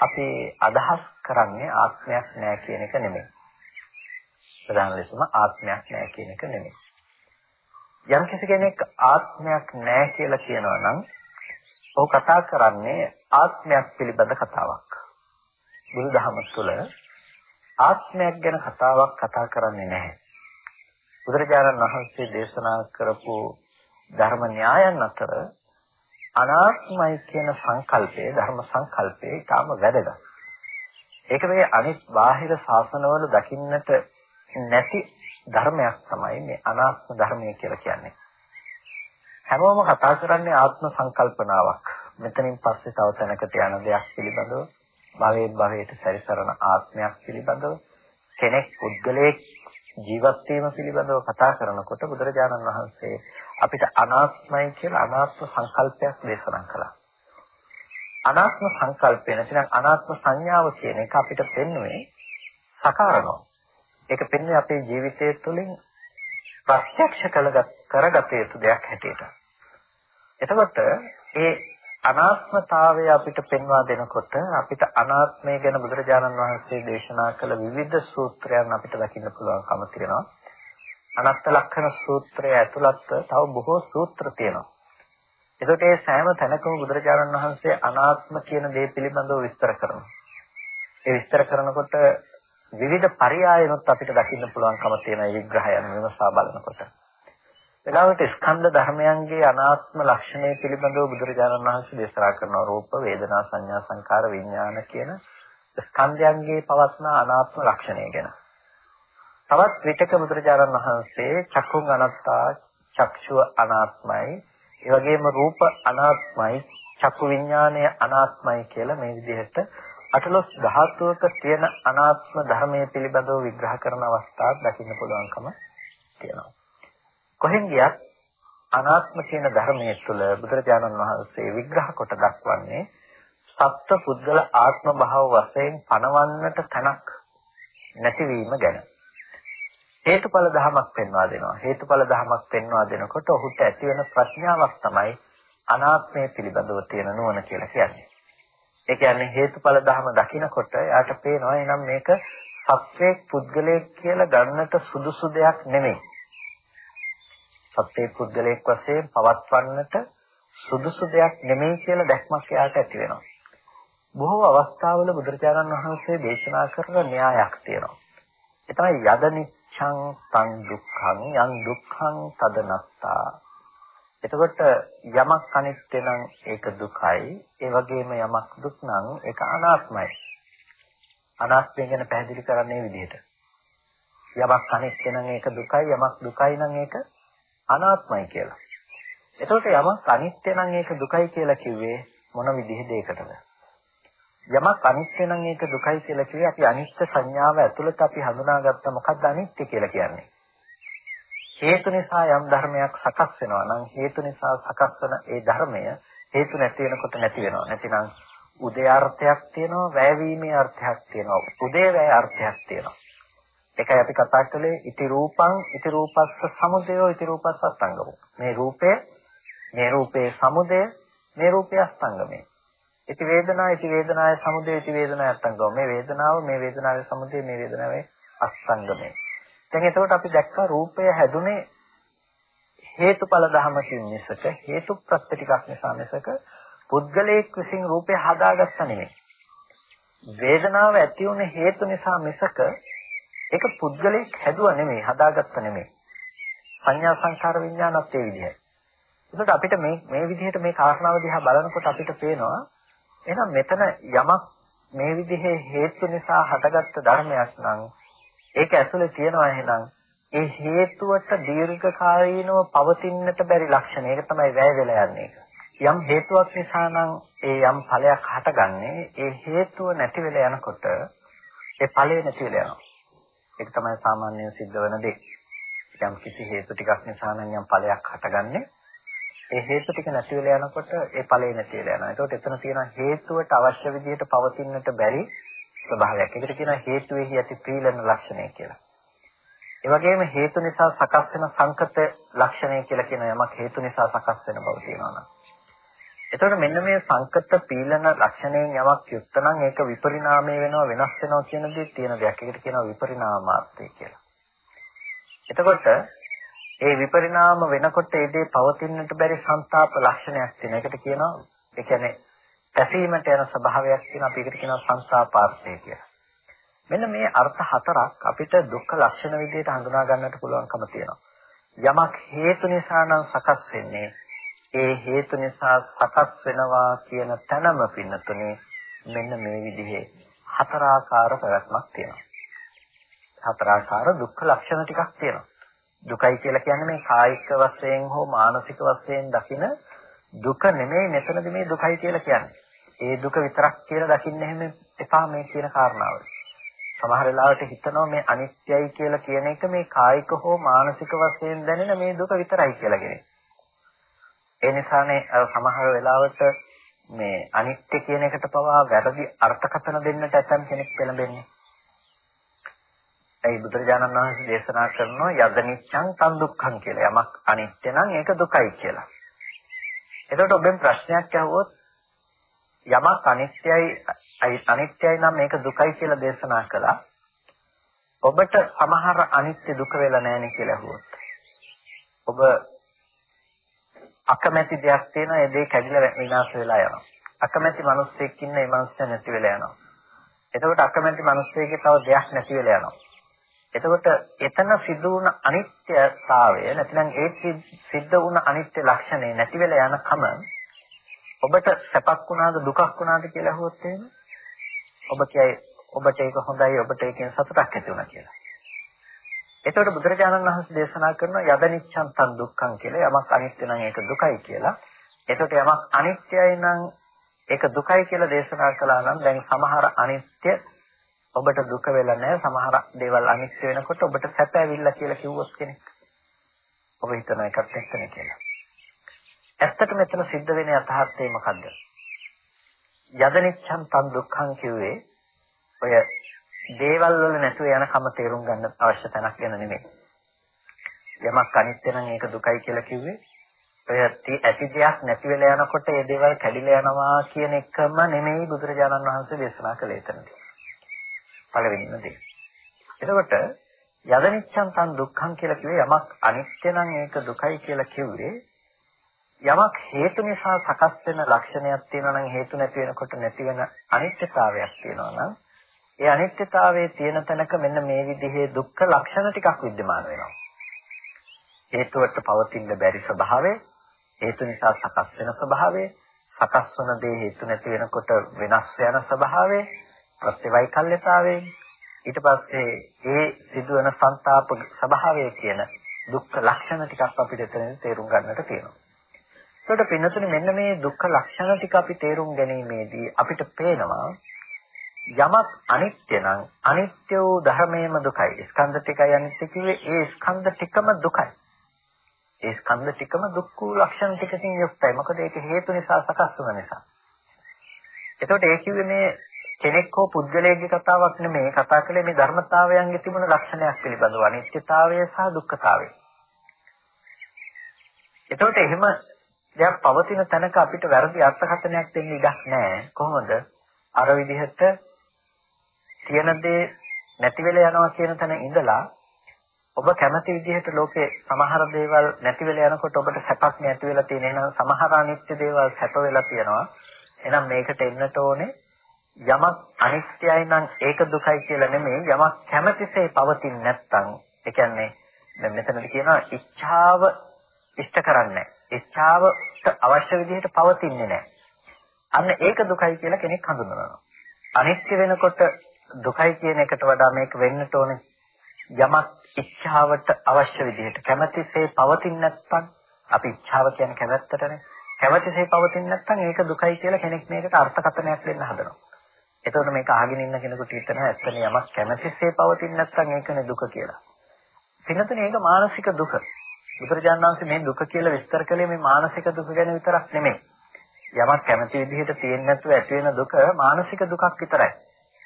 අපි අදහස් කරන්නේ ආත්මයක් නෑ කියන එක නෙමෙයි. ප්‍රධාන ලෙසම ආත්මයක් නැහැ කියන එක නෙමෙයි. යම් කෙනෙක් ආත්මයක් නැහැ කියලා කියනවා නම් ඔහු කතා කරන්නේ ආත්මයක් පිළිබඳ කතාවක්. බුදුදහම තුළ ආත්මයක් ගැන කතාවක් කතා කරන්නේ නැහැ. බුදුරජාණන් වහන්සේ දේශනා කරපු ධර්ම න්‍යායන් අතර අනාත්මයි කියන සංකල්පය ධර්ම සංකල්පය ඊටම වැදගත්. ඒක මේ අනිත් බාහිර ශාසනවල දකින්නට නැති ධර්මයක් තමයි මේ අනාත්ම ධර්මය කියලා කියන්නේ. හැමෝම කතා කරන්නේ ආත්ම සංකල්පනාවක්. මෙතනින් පස්සේ තව තැනකට යන දෙයක් පිළිබඳව භවයේ භවයට සැරිසරන ආත්මයක් පිළිබඳව කෙනෙක් පුද්ගලයෙක් ජීවත් වීම පිළිබඳව කතා කරනකොට බුදුරජාණන් වහන්සේ අපිට අනාත්මයි කියලා අනාත්ම සංකල්පයක් දේශනා කළා. අනාත්ම සංකල්පය නැත්නම් අනාත්ම සංඥාව කියන එක අපිට පෙන්වන්නේ සකාරණෝ. ඒක පෙන්වන්නේ අපේ ජීවිතය තුළින් ප්‍රත්‍යක්ෂ කරගත යුතු දෙයක් හැටියට. එතකොට ඒ අනාත්මතාවය අපිට පෙන්වා දෙනකොට අපිට අනාත්මය ගැන බුදුරජාණන් වහන්සේ දේශනා කළ විවිධ සූත්‍රයන් අපිට දකින්න පුළුවන්කම තියෙනවා. අනත්ත ලක්ෂණ සූත්‍රය ඇතුළත් තව බොහෝ සූත්‍ර තියෙනවා. එතකොට මේ සෑම තැනකම බුදුරජාණන් වහන්සේ අනාත්ම කියන දේ පිළිබඳව විස්තර කරනවා. ඒ විස්තර කරනකොට විවිධ පරයයන්ොත් අපිට දකින්න පුළුවන්කම තියෙන විග්‍රහයන් විමසා බලනකොට. ඊළඟට ස්කන්ධ ධර්මයන්ගේ අනාත්ම ලක්ෂණය පිළිබඳව බුදුරජාණන් වහන්සේ දේශනා කරන රූප, වේදනා, සංඥා, සංකාර, විඥාන කියන ස්කන්ධයන්ගේ පවස්න අනාත්ම ලක්ෂණය ගැන. තවත් විතක බුදුරජාණන් වහන්සේ චක්කුං අනත්තා, චක්ෂුව අනාත්මයි, ඒ වගේම රූප අනාත්මයි, චක්කු විඥානය අනාත්මයි කියලා මේ විදිහට අටලොස් ධාතුවක තියෙන අනාත්ම ධර්මයේ පිළිබඳව විග්‍රහ කරන අවස්ථාවක් දකින්න පුළුවන්කම තියෙනවා. කොහෙන් ගියත් අනාත්ම කියන ධර්මයේ තුල බුදුරජාණන් වහන්සේ විග්‍රහ කොට දක්වන්නේ සත්ව පුද්ගල ආත්ම භාව වශයෙන් පණවන්නට තැනක් නැතිවීම ගැන. හේතුඵල ධමයක් පෙන්වා දෙනවා. හේතුඵල ධමයක් පෙන්වා දෙනකොට ඔහුට ඇති වෙන ප්‍රඥාවක් තමයි අනාත්මය පිළිබඳව තියෙන නුවණ කියලා කියන්නේ. ඒ කියන්නේ හේතුඵල ධර්ම දකිනකොට එයාට පේනවා එනම් මේක සත්‍යයක් පුද්ගලයෙක් කියලා ගන්නට සුදුසු දෙයක් නෙමෙයි. සත්‍යයක් පුද්ගලයෙක් වශයෙන් පවත්වන්නට සුදුසු දෙයක් නෙමෙයි කියලා දැක්මක් එයාට ඇති වෙනවා. බොහෝ අවස්ථාවල බුදුරජාණන් වහන්සේ දේශනා කරන න්‍යායක් තියෙනවා. ඒ තමයි යදනිච්ඡං තං දුක්ඛං යං දුක්ඛං තදනත්තා එතකොට යමක් අනිත්‍ය නම් ඒක දුකයි. ඒ වගේම යමක් දුක් නම් ඒක අනාත්මයි. අනාත්මය ගැන පැහැදිලි කරන්නේ විදිහට. යමක් අනිත්‍ය නම් ඒක දුකයි, යමක් දුකයි නම් ඒක අනාත්මයි කියලා. එතකොට යමක් අනිත්‍ය නම් ඒක දුකයි කියලා කිව්වේ මොන විදිහේ දෙයකටද? යමක් අනිත්‍ය නම් ඒක දුකයි කියලා කිව්වේ අපි අනිත්‍ය සංඥාව ඇතුළත අපි හඳුනාගත්ත මොකක්ද අනිත්‍ය කියලා කියන්නේ? හේතු නිසා යම් ධර්මයක් සකස් වෙනවා නම් හේතු නිසා සකස් වන ඒ ධර්මය හේතු නැති වෙනකොට නැති වෙනවා. නැතිනම් උදේ අර්ථයක් තියෙනවා, වැයවීමේ අර්ථයක් තියෙනවා. උදේ වැය අර්ථයක් තියෙනවා. ඒකයි අපි කතා කළේ ඉති රූපං ඉති රූපස්ස සමුදයෝ ඉති රූපස්ස අස්තංගමෝ. මේ රූපය මේ රූපේ සමුදය මේ රූපේ අස්තංගමේ. ඉති වේදනා ඉති වේදනාය සමුදය ඉති වේදනාය අස්තංගම. මේ වේදනාව මේ වේදනාවේ සමුදය මේ වේදනාවේ අස්තංගමේ. දැන් එතකොට අපි දැක්කා රූපය හැදුනේ හේතුඵල ධමකින් මිසක හේතු ප්‍රත්‍ය ටිකක් නිසා මිසක පුද්ගලයෙක් විසින් රූපය හදාගත්ත නෙමෙයි. වේදනාව ඇති වුනේ හේතු නිසා මිසක ඒක පුද්ගලයෙක් හැදුවා නෙමෙයි හදාගත්ත නෙමෙයි. සංඥා සංකාර විඥානත් ඒ විදිහයි. ඒකට අපිට මේ මේ විදිහට මේ කාරණාව දිහා බලනකොට අපිට පේනවා එහෙනම් මෙතන යමක් මේ විදිහේ හේතු නිසා හටගත්ත ධර්මයක් නම් ඒක ඇතුලේ තියෙනවා එහෙනම් ඒ හේතුවට දීර්ඝකාලීනව පවතින්නට බැරි ලක්ෂණ. ඒක තමයි වැය වෙලා යන්නේ. යම් හේතුවක් නිසා නම් ඒ යම් ඵලයක් හටගන්නේ ඒ හේතුව නැති වෙලා යනකොට ඒ ඵලය නැති වෙලා යනවා. ඒක තමයි සාමාන්‍යයෙන් සිද්ධ වෙන දේ. යම් කිසි හේතු ටිකක් නිසා නම් යම් ඵලයක් හටගන්නේ ඒ හේතු ටික නැති වෙලා යනකොට ඒ ඵලය නැති වෙලා යනවා. ඒකට එතන තියෙන හේතුවට අවශ්‍ය විදිහට පවතින්නට බැරි ස්වභාවයක්. ඒකට කියනවා හේතුවේහි ඇති ප්‍රීලන ලක්ෂණය කියලා. ඒ වගේම හේතු නිසා සකස් වෙන සංකත ලක්ෂණය කියලා කියන යමක් හේතු නිසා සකස් වෙන බව තියෙනවා නම්. එතකොට මෙන්න මේ සංකත පීලන ලක්ෂණයෙන් යමක් යුක්ත නම් ඒක විපරිණාමය වෙනවා වෙනස් වෙනවා කියන දේ තියෙන දෙයක්. ඒකට කියනවා විපරිණාමාර්ථය කියලා. එතකොට ඒ විපරිණාම වෙනකොට ඒ දේ පවතින්නට බැරි සංతాප ලක්ෂණයක් තියෙන. ඒකට කියනවා ඒ කියන්නේ පැසීමට යන ස්වභාවයක් තියෙන අපි ඒකට කියනවා සංతాපාර්ථය කියලා. මෙන්න මේ අර්ථ හතරක් අපිට දුක්ඛ ලක්ෂණ විදිහට හඳුනා ගන්නට පුළුවන්කම තියෙනවා. යමක් හේතු නිසා නම් සකස් වෙන්නේ ඒ හේතු නිසා සකස් වෙනවා කියන තැනම පින්නතුනේ මෙන්න මේ විදිහේ හතරාකාර ප්‍රවැත්මක් තියෙනවා. හතරාකාර දුක්ඛ ලක්ෂණ ටිකක් තියෙනවා. දුකයි කියලා කියන්නේ මේ කායික වශයෙන් හෝ මානසික වශයෙන් දකින දුක නෙමෙයි මෙතනදී මේ දුකයි කියලා කියන්නේ. ඒ දුක විතරක් කියලා දකින්න හැම එපා මේ කියන කාරණාවයි. සමහර වෙලාවට හිතනවා මේ අනිත්‍යයි කියලා කියන එක මේ කායික හෝ මානසික වශයෙන් දැනෙන මේ දුක විතරයි කියලා කියන්නේ. ඒ නිසානේ සමහර වෙලාවට මේ අනිත්‍ය කියන එකට පවා වැරදි අර්ථකථන දෙන්නට ඇතම් කෙනෙක් පෙළඹෙන්නේ. ඒ බුදුරජාණන් වහන්සේ දේශනා කරනවා යදනිච්ඡං තන් දුක්ඛං කියලා. යමක් අනිත්‍ය නම් ඒක දුකයි කියලා. එතකොට ඔබෙන් ප්‍රශ්නයක් අහුවොත් යමක් අනිත්‍යයි අනිත්‍යයි නම් මේක දුකයි කියලා දේශනා කළා. ඔබට සමහර අනිත්‍ය දුක වෙලා නැහෙනේ කියලා අහුවොත්. ඔබ අකමැති දෙයක් තියෙනවා ඒ දේ කැඩිලා විනාශ වෙලා යනවා. අකමැති මිනිස්සෙක් ඉන්න ඒ මිනිස්සු නැති වෙලා යනවා. එතකොට අකමැති මිනිස්සෙගේ තව දෙයක් නැති වෙලා යනවා. එතකොට එතන සිදු වුණ අනිත්‍යතාවය නැත්නම් ඒ සිද්ධ වුණ අනිත්‍ය ලක්ෂණේ නැති වෙලා යන කම ඔබට සැපක් වුණාද දුකක් වුණාද කියලා අහුවොත් එහෙම ඔබ කියයි ඔබට ඒක හොඳයි ඔබට ඒකෙන් සතුටක් ඇති වුණා කියලා. එතකොට බුදුරජාණන් වහන්සේ දේශනා කරන යදනිච්ඡන් තන් දුක්ඛං කියලා යමක් අනිත්‍ය නම් ඒක දුකයි කියලා. එතකොට යමක් අනිත්‍යයි නම් ඒක දුකයි කියලා දේශනා කළා නම් දැන් සමහර අනිත්‍ය ඔබට දුක වෙලා නැහැ සමහර දේවල් අනිත්‍ය වෙනකොට ඔබට සැප ඇවිල්ලා කියලා කිව්වොත් කෙනෙක්. ඔබ හිතන එකත් එක්කනේ කියලා. ඇත්තට මෙතන සිද්ධ වෙන යථාර්ථය මොකද්ද? යදනිච්ඡන් තන් දුක්ඛං කිව්වේ ඔය දේවල් වල නැතුව යන කම තේරුම් ගන්න අවශ්‍ය තැනක් ගැන නෙමෙයි. යමක් අනිත්‍ය නම් ඒක දුකයි කියලා කිව්වේ ඔය ඇති දෙයක් නැති වෙලා යනකොට ඒ දේවල් කැඩිලා යනවා කියන එකම නෙමෙයි බුදුරජාණන් වහන්සේ දේශනා කළේ එතනදී. පළවෙනිම දේ. එතකොට යදනිච්ඡන් තන් දුක්ඛං කියලා කිව්වේ යමක් අනිත්‍ය නම් ඒක දුකයි කියලා කිව්වේ යමක් හේතු නිසා සකස් වෙන ලක්ෂණයක් තියෙනවා නම් හේතු නැති වෙනකොට නැති වෙන අනිත්‍යතාවයක් තියෙනවා නම් ඒ අනිත්‍යතාවයේ තියෙන තැනක මෙන්න මේ විදිහේ දුක්ඛ ලක්ෂණ ටිකක් विद्यमान වෙනවා. හේතුවට පවතින්න බැරි ස්වභාවය, හේතු නිසා සකස් වෙන ස්වභාවය, සකස් වන දේ හේතු නැති වෙනකොට වෙනස් වෙන ස්වභාවය, ප්‍රතිවෛකල්‍යතාවය, ඊට පස්සේ ඒ සිදුවන සංతాප ස්වභාවය කියන දුක්ඛ ලක්ෂණ ටිකක් අපිට එතන තේරුම් ගන්නට තියෙනවා. එතකොට පින්නතුනේ මෙන්න මේ දුක්ඛ ලක්ෂණ ටික අපි තේරුම් ගැනීමේදී අපිට පේනවා යමක් අනිත්‍ය නම් අනිත්‍ය වූ ධර්මයේම දුකයි. ස්කන්ධ ටිකයි අනිත්‍ය කිව්වේ ඒ ස්කන්ධ ටිකම දුකයි. ඒ ස්කන්ධ ටිකම දුක් වූ ලක්ෂණ ටිකකින් යුක්තයි. මොකද ඒක හේතු නිසා සකස් වුන නිසා. එතකොට ඒ කිව්වේ මේ කෙනෙක් හෝ පුද්ගලයෙක්ගේ කතාවක් නෙමෙයි කතා කළේ මේ ධර්මතාවයන්ගේ තිබුණ ලක්ෂණයක් පිළිබඳව අනිත්‍යතාවය සහ දුක්ඛතාවය. එතකොට එහෙම දෙයක් පවතින තැනක අපිට වැරදි අර්ථකථනයක් දෙන්න ඉඩක් නැහැ. කොහොමද? අර විදිහට තියෙන දේ නැති වෙලා යනවා කියන තැන ඉඳලා ඔබ කැමති විදිහට ලෝකේ සමහර දේවල් නැති වෙලා යනකොට ඔබට සැපක් නැති වෙලා තියෙන. එහෙනම් සමහර අනිත්‍ය දේවල් සැප වෙලා තියෙනවා. එහෙනම් මේකට එන්නට ඕනේ යමක් අනිත්‍යයි නම් ඒක දුකයි කියලා නෙමෙයි යමක් කැමැතිසේ පවතින්නේ නැත්නම් ඒ කියන්නේ දැන් මෙතනදී කියනවා ඉච්ඡාව ඉෂ්ට කරන්නේ ඉච්ඡාවට අවශ්‍ය විදිහට පවතින්නේ නැහැ. අන්න ඒක දුකයි කියලා කෙනෙක් හඳුනනවා අනිත්‍ය වෙනකොට දුකයි කියන එකට වඩා මේක වෙන්නට ඕනේ යමක් ඉච්ඡාවට අවශ්‍ය විදිහට. කැමැතිසේ පවතින්නේ නැත්නම් අපි ඉච්ඡාව කියන්නේ කැමැත්තටනේ. කැමැතිසේ පවතින්නේ නැත්නම් ඒක දුකයි කියලා කෙනෙක් මේකට අර්ථකථනයක් දෙන්න හදනවා. එතකොට මේක අහගෙන ඉන්න කෙනෙකුට හිතනවා ඇත්තනේ යමක් කැමැතිසේ පවතින්නේ නැත්නම් ඒකනේ දුක කියලා. පින්නතනේ ඒක මානසික දුක. බුදුරජාණන් වහන්සේ මේ දුක කියලා විස්තර කළේ මේ මානසික දුක ගැන විතරක් නෙමෙයි. යමක් කැමැති විදිහට තියෙන්නේ නැතුව ඇති වෙන දුක මානසික දුකක් විතරයි.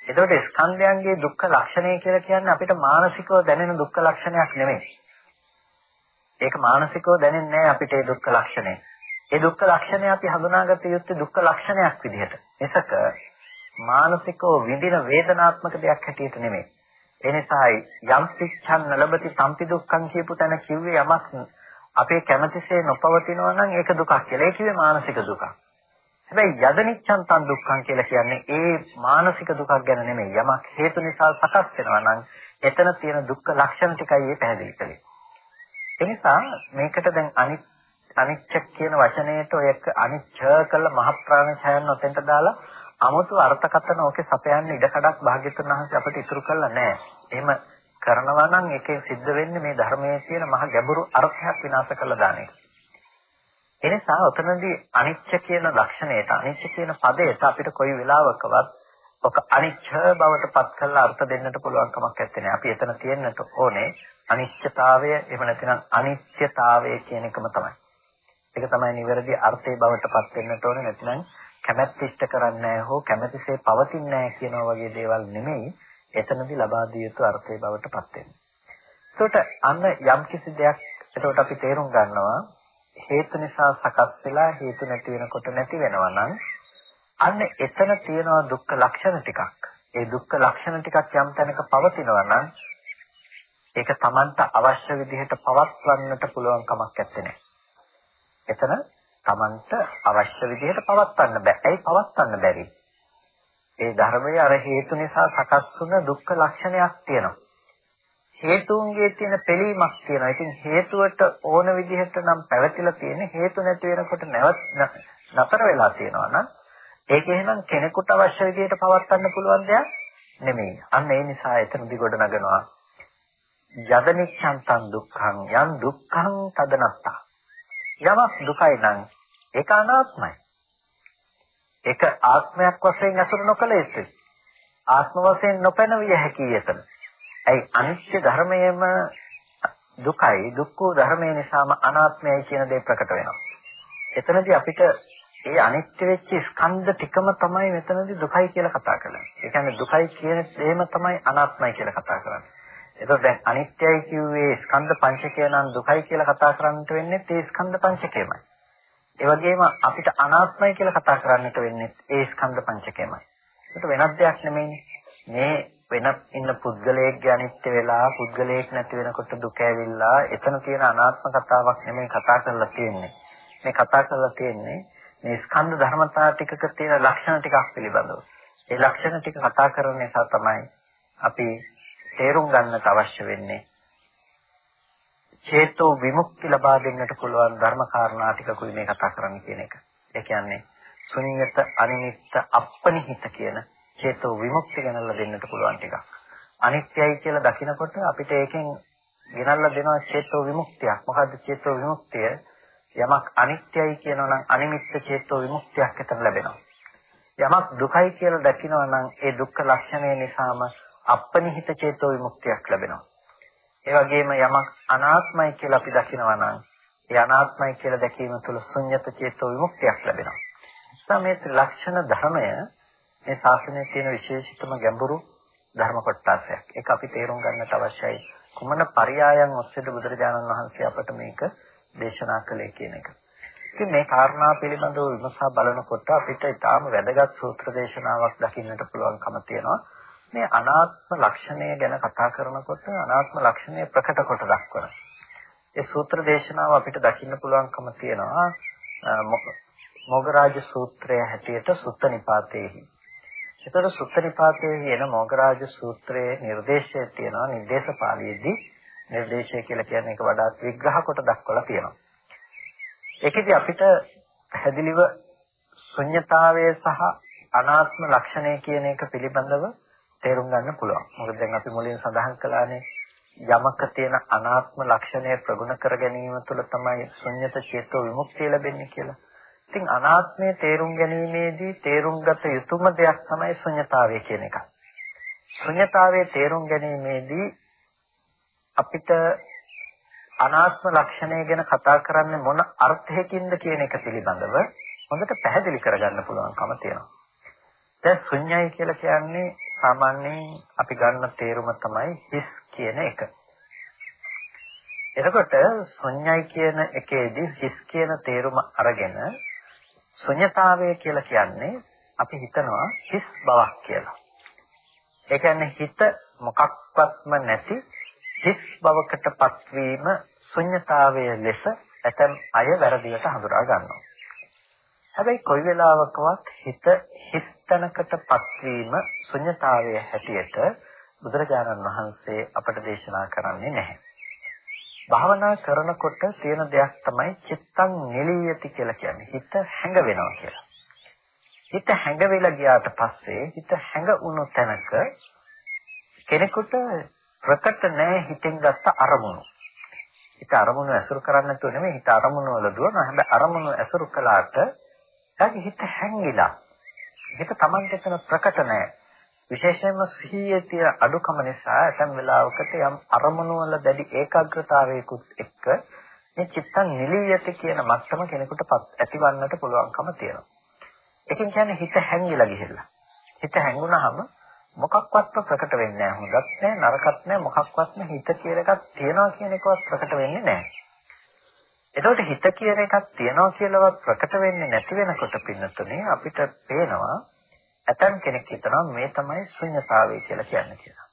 එතකොට ස්කන්ධයන්ගේ දුක්ඛ ලක්ෂණය කියලා කියන්නේ අපිට මානසිකව දැනෙන දුක්ඛ ලක්ෂණයක් නෙමෙයි. ඒක මානසිකව දැනෙන්නේ නැහැ අපිට ඒ දුක්ඛ ලක්ෂණය. ඒ දුක්ඛ ලක්ෂණය අපි හඳුනාගත යුත්තේ දුක්ඛ ලක්ෂණයක් විදිහට. එසක මානසිකව විඳින වේදනාත්මක දෙයක් හැටියට නෙමෙයි. ඒ නිසායි යම් සිච්ඡන් නලබති සම්පි දුක්ඛං කියපු තැන කිව්වේ යමක් අපේ කැමැතිසේ නොපවතිනවා නම් ඒක දුකක් කියලා. ඒ කිව්වේ මානසික දුකක්. හැබැයි යදනිච්ඡන් තන් දුක්ඛං කියලා කියන්නේ ඒ මානසික දුකක් ගැන නෙමෙයි. යමක් හේතු නිසා සකස් වෙනවා නම් එතන තියෙන දුක්ඛ ලක්ෂණ ටිකයි ඒ පැහැදිලි කළේ. ඒ නිසා මේකට දැන් අනිත් අනිච්ච කියන වචනයට ඔය අනිච්ච කළ මහ ප්‍රාණ ඡයන් ඔතෙන්ට දාලා 아무තු අර්ථකථන ඔකේ සපයන්න ඉඩ කඩක් භාග්‍යතුන් වහන්සේ අපිට ඉතුරු කළා නෑ. එහෙම කරනවා නම් ඒකේ සිද්ධ වෙන්නේ මේ ධර්මයේ තියෙන මහ ගැඹුරු අර්ථයක් විනාශ කළා දාන එක. එනිසා ඔතනදී අනිච්ච කියන ලක්ෂණයට අනිච්ච කියන පදයට අපිට කොයි වෙලාවකවත් ඔක අනිච්ච බවට පත් කරලා අර්ථ දෙන්නට පුළුවන් කමක් නැත්තේ. අපි එතන තියෙන්නට ඕනේ අනිච්චතාවය එහෙම නැතිනම් අනිත්‍යතාවය කියන එකම තමයි. ඒක තමයි නිවැරදි අර්ථයේ බවට පත් වෙන්නට ඕනේ නැතිනම් කැමැත්ත ඉෂ්ට කරන්නේ හෝ කැමැතිසේ පවතින්නේ නැහැ කියනවා වගේ දේවල් නෙමෙයි එතනදී ලබා දිය යුතු අර්ථයේ බවට පත් වෙන්නේ. ඒකට අන්න යම්කිසි දෙයක් එතකොට අපි තේරුම් ගන්නවා හේතු නිසා සකස් වෙලා හේතු නැති වෙනකොට නැති වෙනවා නම් අන්න එතන තියෙනවා දුක්ඛ ලක්ෂණ ටිකක්. ඒ දුක්ඛ ලක්ෂණ ටිකක් යම් තැනක පවතිනවා නම් ඒක Tamanට අවශ්‍ය විදිහට පවත්වන්නට පුළුවන් කමක් නැත්තේ. එතන Tamanට අවශ්‍ය විදිහට පවත්වන්න බෑ. ඇයි පවත්වන්න බැරි? ඒ ධර්මයේ අර හේතු නිසා සකස් වුණ දුක්ඛ ලක්ෂණයක් තියෙනවා. හේතුන්ගේ තියෙන පිළීමක් තියෙනවා. ඉතින් හේතුවට ඕන විදිහට නම් පැවතිලා තියෙන හේතු නැති වෙනකොට නැවත් නතර වෙලා තියෙනවා නම් ඒක එහෙනම් කෙනෙකුට අවශ්‍ය විදිහට පවත්වන්න පුළුවන් දෙයක් නෙමෙයි. අන්න ඒ නිසා එතනදි ගොඩ නගනවා යදනිච්ඡන්තං දුක්ඛං යම් දුක්ඛං තදනත්තා. යමක් දුකයි නම් ඒක අනාත්මයි. ඒක ආත්මයක් වශයෙන් අසුර නොකළ යුතුයි. ආත්ම වශයෙන් නොපැනවිය හැකියි එතන. ඇයි අනිත්‍ය ධර්මයේම දුකයි දුක්ඛ ධර්මයේ නිසාම අනාත්මයයි කියන දේ ප්‍රකට වෙනවා. එතනදී අපිට ඒ අනිත්‍ය වෙච්ච ස්කන්ධ ටිකම තමයි මෙතනදී දුකයි කියලා කතා කරන්නේ. ඒ කියන්නේ දුකයි කියන දේම තමයි අනාත්මයි කියලා කතා කරන්නේ. එතකොට දැන් අනිත්‍යයි කිව්වේ ස්කන්ධ පංචකය නම් දුකයි කියලා කතා කරන්නට වෙන්නේ ඒ ස්කන්ධ පංචකයමයි. ඒ වගේම අපිට අනාත්මයි කියලා කතා කරන්නට වෙන්නේ ඒ ස්කන්ධ පංචකයමයි. ඒක වෙනත් දෙයක් නෙමෙයිනේ. මේ වෙනත් ඉන්න පුද්ගලයෙක්ගේ අනිත්‍ය වෙලා පුද්ගලයෙක් නැති වෙනකොට දුක ඇවිල්ලා එතන තියෙන අනාත්ම කතාවක් නෙමෙයි කතා කරලා තියෙන්නේ. මේ කතා කරලා තියෙන්නේ මේ ස්කන්ධ ධර්මතා ටිකක තියෙන ලක්ෂණ ටිකක් පිළිබඳව. ඒ ලක්ෂණ ටික කතා කරන නිසා තමයි අපි තේරුම් ගන්නට අවශ්‍ය වෙන්නේ. චේතෝ විමුක්ති ලබා දෙන්නට පුළුවන් ධර්ම කාරණා ටිකකුයි මේ කතා කරන්නේ කියන එක. ඒ කියන්නේ ශුන්‍යත අනිමිත්ත අපනිහිත කියන චේතෝ විමුක්ති ගැනලා දෙන්නට පුළුවන් ටිකක්. අනිත්‍යයි කියලා දකිනකොට අපිට ඒකෙන් ගෙනල්ලා දෙනවා චේතෝ විමුක්තියක්. මොකද්ද චේතෝ විමුක්තිය? යමක් අනිත්‍යයි කියනවා නම් අනිමිත්ත චේතෝ විමුක්තියක් එතන ලැබෙනවා. යමක් දුකයි කියලා දකිනවා නම් ඒ දුක්ඛ ලක්ෂණය නිසාම අපනිහිත චේතෝ විමුක්තියක් ලැබෙනවා. ඒ වගේම යමක් අනාත්මයි කියලා අපි දකිනවා නම් ඒ අනාත්මයි කියලා දැකීම තුළ ශුන්්‍යත චේතෝ විමුක්තියක් ලැබෙනවා. සමේත ලක්ෂණ ධර්මය මේ ශාසනයේ තියෙන විශේෂිතම ගැඹුරු ධර්ම කොටසක්. ඒක අපි තේරුම් ගන්නට අවශ්‍යයි. කුමන පරයයන් ඔස්සේද බුදුරජාණන් වහන්සේ අපට මේක දේශනා කළේ කියන එක. ඉතින් මේ කාරණා පිළිබඳව විමසා බලනකොට අපිට ඊටාම වැදගත් සූත්‍ර දේශනාවක් දකින්නට පුළුවන්කම තියෙනවා. මේ අනාත්ම ලක්ෂණය ගැන කතා කරනකොට අනාත්ම ලක්ෂණය ප්‍රකට කොට දක්වන. ඒ සූත්‍ර දේශනාව අපිට දකින්න පුළුවන්කම තියෙනවා මොගරාජ සූත්‍රය හැටියට සුත්ත නිපාතේහි. ඒතර සුත්ත නිපාතේහි එන මොගරාජ සූත්‍රයේ නිර්දේශය තියෙනවා නිදේශ පාළියේදී නිර්දේශය කියලා කියන්නේ ඒක වඩාත් විග්‍රහ කොට දක්වලා තියෙනවා. ඒකෙදි අපිට පැහැදිලිව ශුන්්‍යතාවය සහ අනාත්ම ලක්ෂණය කියන එක පිළිබඳව තේරුම් ගන්න පුළුවන්. මොකද දැන් අපි මුලින් සඳහන් කළානේ යමක තියෙන අනාත්ම ලක්ෂණය ප්‍රගුණ කර ගැනීම තුළ තමයි ශුන්්‍යත චේතෝ විමුක්තිය ලැබෙන්නේ කියලා. ඉතින් අනාත්මය තේරුම් ගැනීමේදී තේරුම් ගත යුතුම දෙයක් තමයි ශුන්‍යතාවය කියන එක. ශුන්‍යතාවයේ තේරුම් ගැනීමේදී අපිට අනාත්ම ලක්ෂණය ගැන කතා කරන්නේ මොන අර්ථයකින්ද කියන එක පිළිබඳව හොඳට පැහැදිලි කරගන්න පුළුවන්කම තියෙනවා. දැන් ශුන්‍යයි කියලා කියන්නේ සාමාන්‍යයෙන් අපි ගන්න තේරුම තමයි හිස් කියන එක. එතකොට ශුන්‍යයි කියන එකේදී හිස් කියන තේරුම අරගෙන ශුන්‍යතාවය කියලා කියන්නේ අපි හිතනවා හිස් බවක් කියලා. ඒ කියන්නේ හිත මොකක්වත්ම නැති හිස් බවකටපත් වීම ශුන්‍යතාවය ලෙස ඇතම් අය වැරදියට හඳුනා ගන්නවා. හැබැයි කොයි වෙලාවකවත් හිත හිස් තැනකටපත් වීම ශුන්‍යතාවය හැටියට බුදුරජාණන් වහන්සේ අපට දේශනා කරන්නේ නැහැ. භාවනා කරනකොට තියෙන දෙයක් තමයි චිත්තං නිලීයති කියලා කියන්නේ. හිත හැඟ වෙනවා කියලා. හිත හැඟ වෙලා ගියාට පස්සේ හිත හැඟ වුණු තැනක කෙනෙකුට ප්‍රකට නැහැ හිතෙන් ගත්ත අරමුණු. හිත අරමුණු ඇසුරු කරන්නේ නැතුව නෙමෙයි හිත අරමුණු වල දුවන හැබැයි අරමුණු ඇසුරු කළාට එයාගේ හිත හැංගිලා. හිත Tamante එතන ප්‍රකට නැහැ. විශේෂයෙන්ම සිහියේ තියෙන අඩුකම නිසා ඇතම් වෙලාවකට යම් අරමුණු වල දැඩි ඒකාග්‍රතාවයකුත් එක්ක මේ චිත්තං නිලියති කියන මට්ටම කෙනෙකුට ඇතිවන්නට පුළුවන්කම තියෙනවා. ඒකෙන් කියන්නේ හිත හැංගිලා ගිහිල්ලා. හිත හැංගුණාම මොකක්වත් ප්‍රකට වෙන්නේ නැහැ. හොඳත් නැහැ, නරකත් නැහැ, මොකක්වත් නැහැ. හිත කියන එකක් තියනවා කියන එකවත් ප්‍රකට වෙන්නේ නැහැ. එතකොට හිත කියන එකක් තියනවා කියලාවත් ප්‍රකට වෙන්නේ නැති වෙනකොට පින්නතුනේ අපිට පේනවා ඇතම් කෙනෙක් හිතනවා මේ තමයි ශුන්‍යතාවය කියලා කියන්නේ කියලා.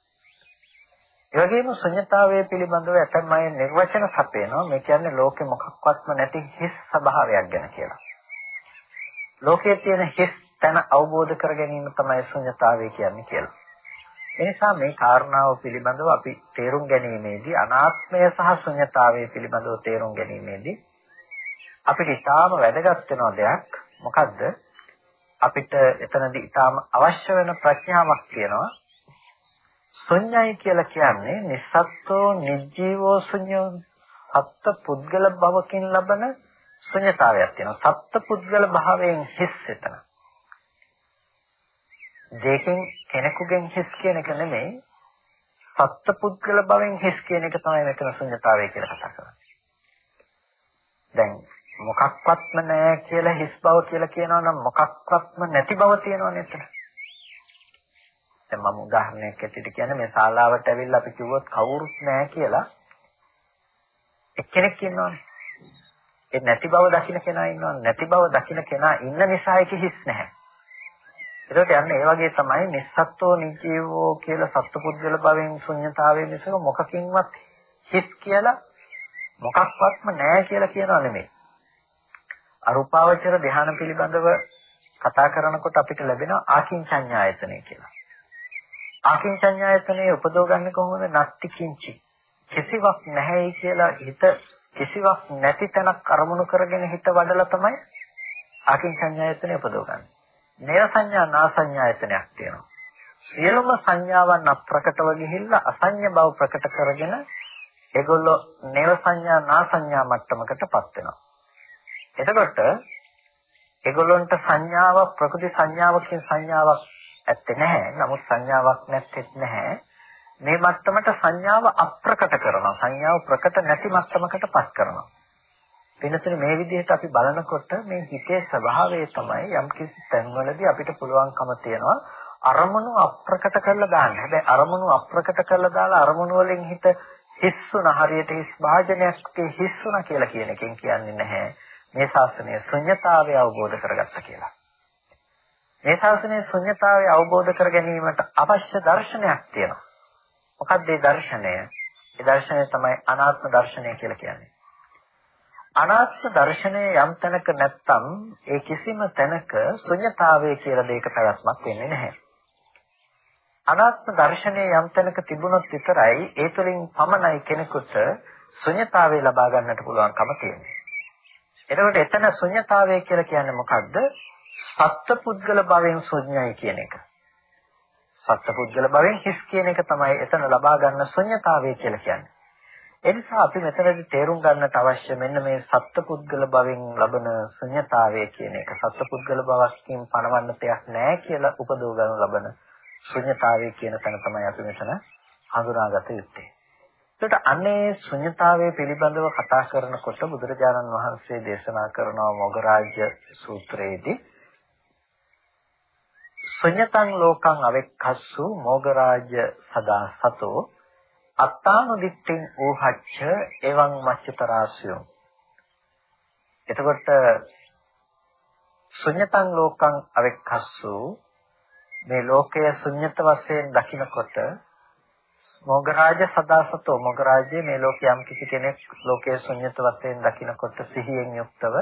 ඒ වගේම ශුන්‍යතාවය පිළිබඳව ඇතම් අය නිර්වචන සපයනවා මේ කියන්නේ ලෝකෙ මොකක්වත්ම නැති හිස් ස්වභාවයක් ගැන කියලා. ලෝකයේ තියෙන හිස් තැන අවබෝධ කර ගැනීම තමයි ශුන්‍යතාවය කියන්නේ කියලා. එනිසා මේ කාරණාව පිළිබඳව අපි තේරුම් ගැනීමේදී අනාත්මය සහ ශුන්‍යතාවය පිළිබඳව තේරුම් ගැනීමේදී අපිට ඉතාම වැදගත් වෙන දෙයක් මොකද්ද? අපිට එතනදී ඊටාම අවශ්‍ය වෙන ප්‍රඥාවක් තියෙනවා. ශුන්‍යයි කියලා කියන්නේ නිස්සත්ත්වෝ නිජීවෝ ශුන්‍යෝ සත්ත්ව පුද්ගල භවකින් ලබන ශුන්‍යතාවයක් තියෙනවා. සත්ත්ව පුද්ගල භාවයෙන් හිස් එතන. දෙකෙන් කෙනෙකුගෙන් හිස් කියන එක නෙමෙයි සත්ත්ව පුද්ගල භවෙන් හිස් කියන එක තමයි මෙතන ශුන්‍යතාවය කියලා කතා කරන්නේ. දැන් මොකක්වත්ම නැහැ කියලා හිස් බව කියලා කියනවා නම් මොකක්වත්ම නැති බව තියෙනවා නේද? දැන් මම උදාහරණයක් ඇටියට කියන්නේ මේ ශාලාවට ඇවිල්ලා අපි කිව්වොත් කවුරුත් නැහැ කියලා එක්කෙනෙක් ඉන්නවනේ. ඒ නැති බව දකින්න කෙනා ඉන්නවා. නැති බව දකින්න කෙනා ඉන්න නිසා ඒක හිස් නැහැ. ඒකට යන්නේ ඒ වගේ තමයි නිස්සත්ත්වෝ නිජීවෝ කියලා සත්පුද්ගල භවෙන් ශුන්්‍යතාවයේ මිසක මොකකින්වත් හිස් කියලා මොකක්වත්ම නැහැ කියලා කියනවා නෙමෙයි. අරූපාවචර ධ්‍යාන පිළිබඳව කතා කරනකොට අපිට ලැබෙන ආකින්චඤ්ඤායතනය කියලා. ආකින්චඤ්ඤායතනයේ උපදව ගන්න කොහොමද? නත්ති කිංචි. කිසිවක් නැහැයි කියලා හිත කිසිවක් නැති තැනක් අරමුණු කරගෙන හිත වඩලා තමයි ආකින්චඤ්ඤායතනය උපදව ගන්න. නේය සංඥා නාසඤ්ඤායතනයක් තියෙනවා. සියලුම සංඥාවන් අප්‍රකටව ගිහිල්ලා අසඤ්ඤ බව ප්‍රකට කරගෙන ඒගොල්ලෝ නේව සංඥා නාසඤ්ඤා මට්ටමකටපත් වෙනවා. එතකොට ඒගොල්ලොන්ට සංඥාවක් ප්‍රකෘති සංඥාවකින් සංඥාවක් ඇත්තේ නැහැ. නමුත් සංඥාවක් නැත්තේත් නැහැ. මේ මට්ටමට සංඥාව අප්‍රකට කරනවා. සංඥාව ප්‍රකට නැති මට්ටමකටපත් කරනවා. වෙනතන මේ විදිහට අපි බලනකොට මේ හිතේ ස්වභාවය තමයි යම්කිසි තැන්වලදී අපිට පුළුවන්කම තියනවා අරමුණු අප්‍රකට කරලා දාන්න. හැබැයි අරමුණු අප්‍රකට කරලා දාලා අරමුණු වලින් හිත හිස්සුන හරියට හිස් වාජනයක් හිස්සුන කියලා කියන එකෙන් කියන්නේ නැහැ. මේ ශාසනය ශුන්‍යතාවය අවබෝධ කරගත්ත කියලා. මේ ශාසනයේ ශුන්‍යතාවය අවබෝධ කර ගැනීමට අවශ්‍ය දර්ශනයක් තියෙනවා. මොකක්ද ඒ දර්ශනය? ඒ දර්ශනය තමයි අනාත්ම දර්ශනය කියලා කියන්නේ. අනාත්ම දර්ශනය යම් තැනක නැත්තම් ඒ කිසිම තැනක ශුන්‍යතාවය කියලා දෙයක පැවැත්මක් වෙන්නේ නැහැ. අනාත්ම දර්ශනය යම් තැනක තිබුණොත් විතරයි ඒ තුළින් පමණයි කෙනෙකුට ශුන්‍යතාවය ලබා ගන්නට පුළුවන්කම තියෙන්නේ. එතකොට එතන ශුන්‍යතාවය කියලා කියන්නේ මොකක්ද? සත්පුද්ගල භවෙන් ශුන්‍යයි කියන එක. සත්පුද්ගල භවෙන් හිස් කියන එක තමයි එතන ලබා ගන්න ශුන්‍යතාවය කියලා කියන්නේ. ඒ නිසා අපි මෙතනදී තේරුම් ගන්නට අවශ්‍ය මෙන්න මේ සත්පුද්ගල භවෙන් ලබන ශුන්‍යතාවය කියන එක. සත්පුද්ගල භවස්කින් පණවන්න දෙයක් නැහැ කියලා උපදව ගන්න ලබන ශුන්‍යතාවය කියන තැන තමයි අපි මෙතන හඳුනාගත යුත්තේ. ඒකට අන්නේ ශුන්‍යතාවය පිළිබඳව කතා කරනකොට බුදුරජාණන් වහන්සේ දේශනා කරනවා මොගරාජ්‍ය සූත්‍රයේදී ශුන්‍යතං ලෝකං අවෙක්ඛස්සු මොගරාජ්‍ය සදා සතෝ අත්තානුදිට්ඨින් ඌහච්ච එවං මච්චතරාසියෝ. එතකොට ශුන්‍යතං ලෝකං අවෙක්ඛස්සු. මේ ලෝකය ශුන්‍යත වශයෙන් දකිනකොට මොගරාජ සදාසතෝ. මොගරාජයේ මේ ලෝකයේ යම් කිසි කෙනෙක් ලෝකයේ ශුන්‍යත වශයෙන් දකිනකොට සිහියෙන් යුක්තව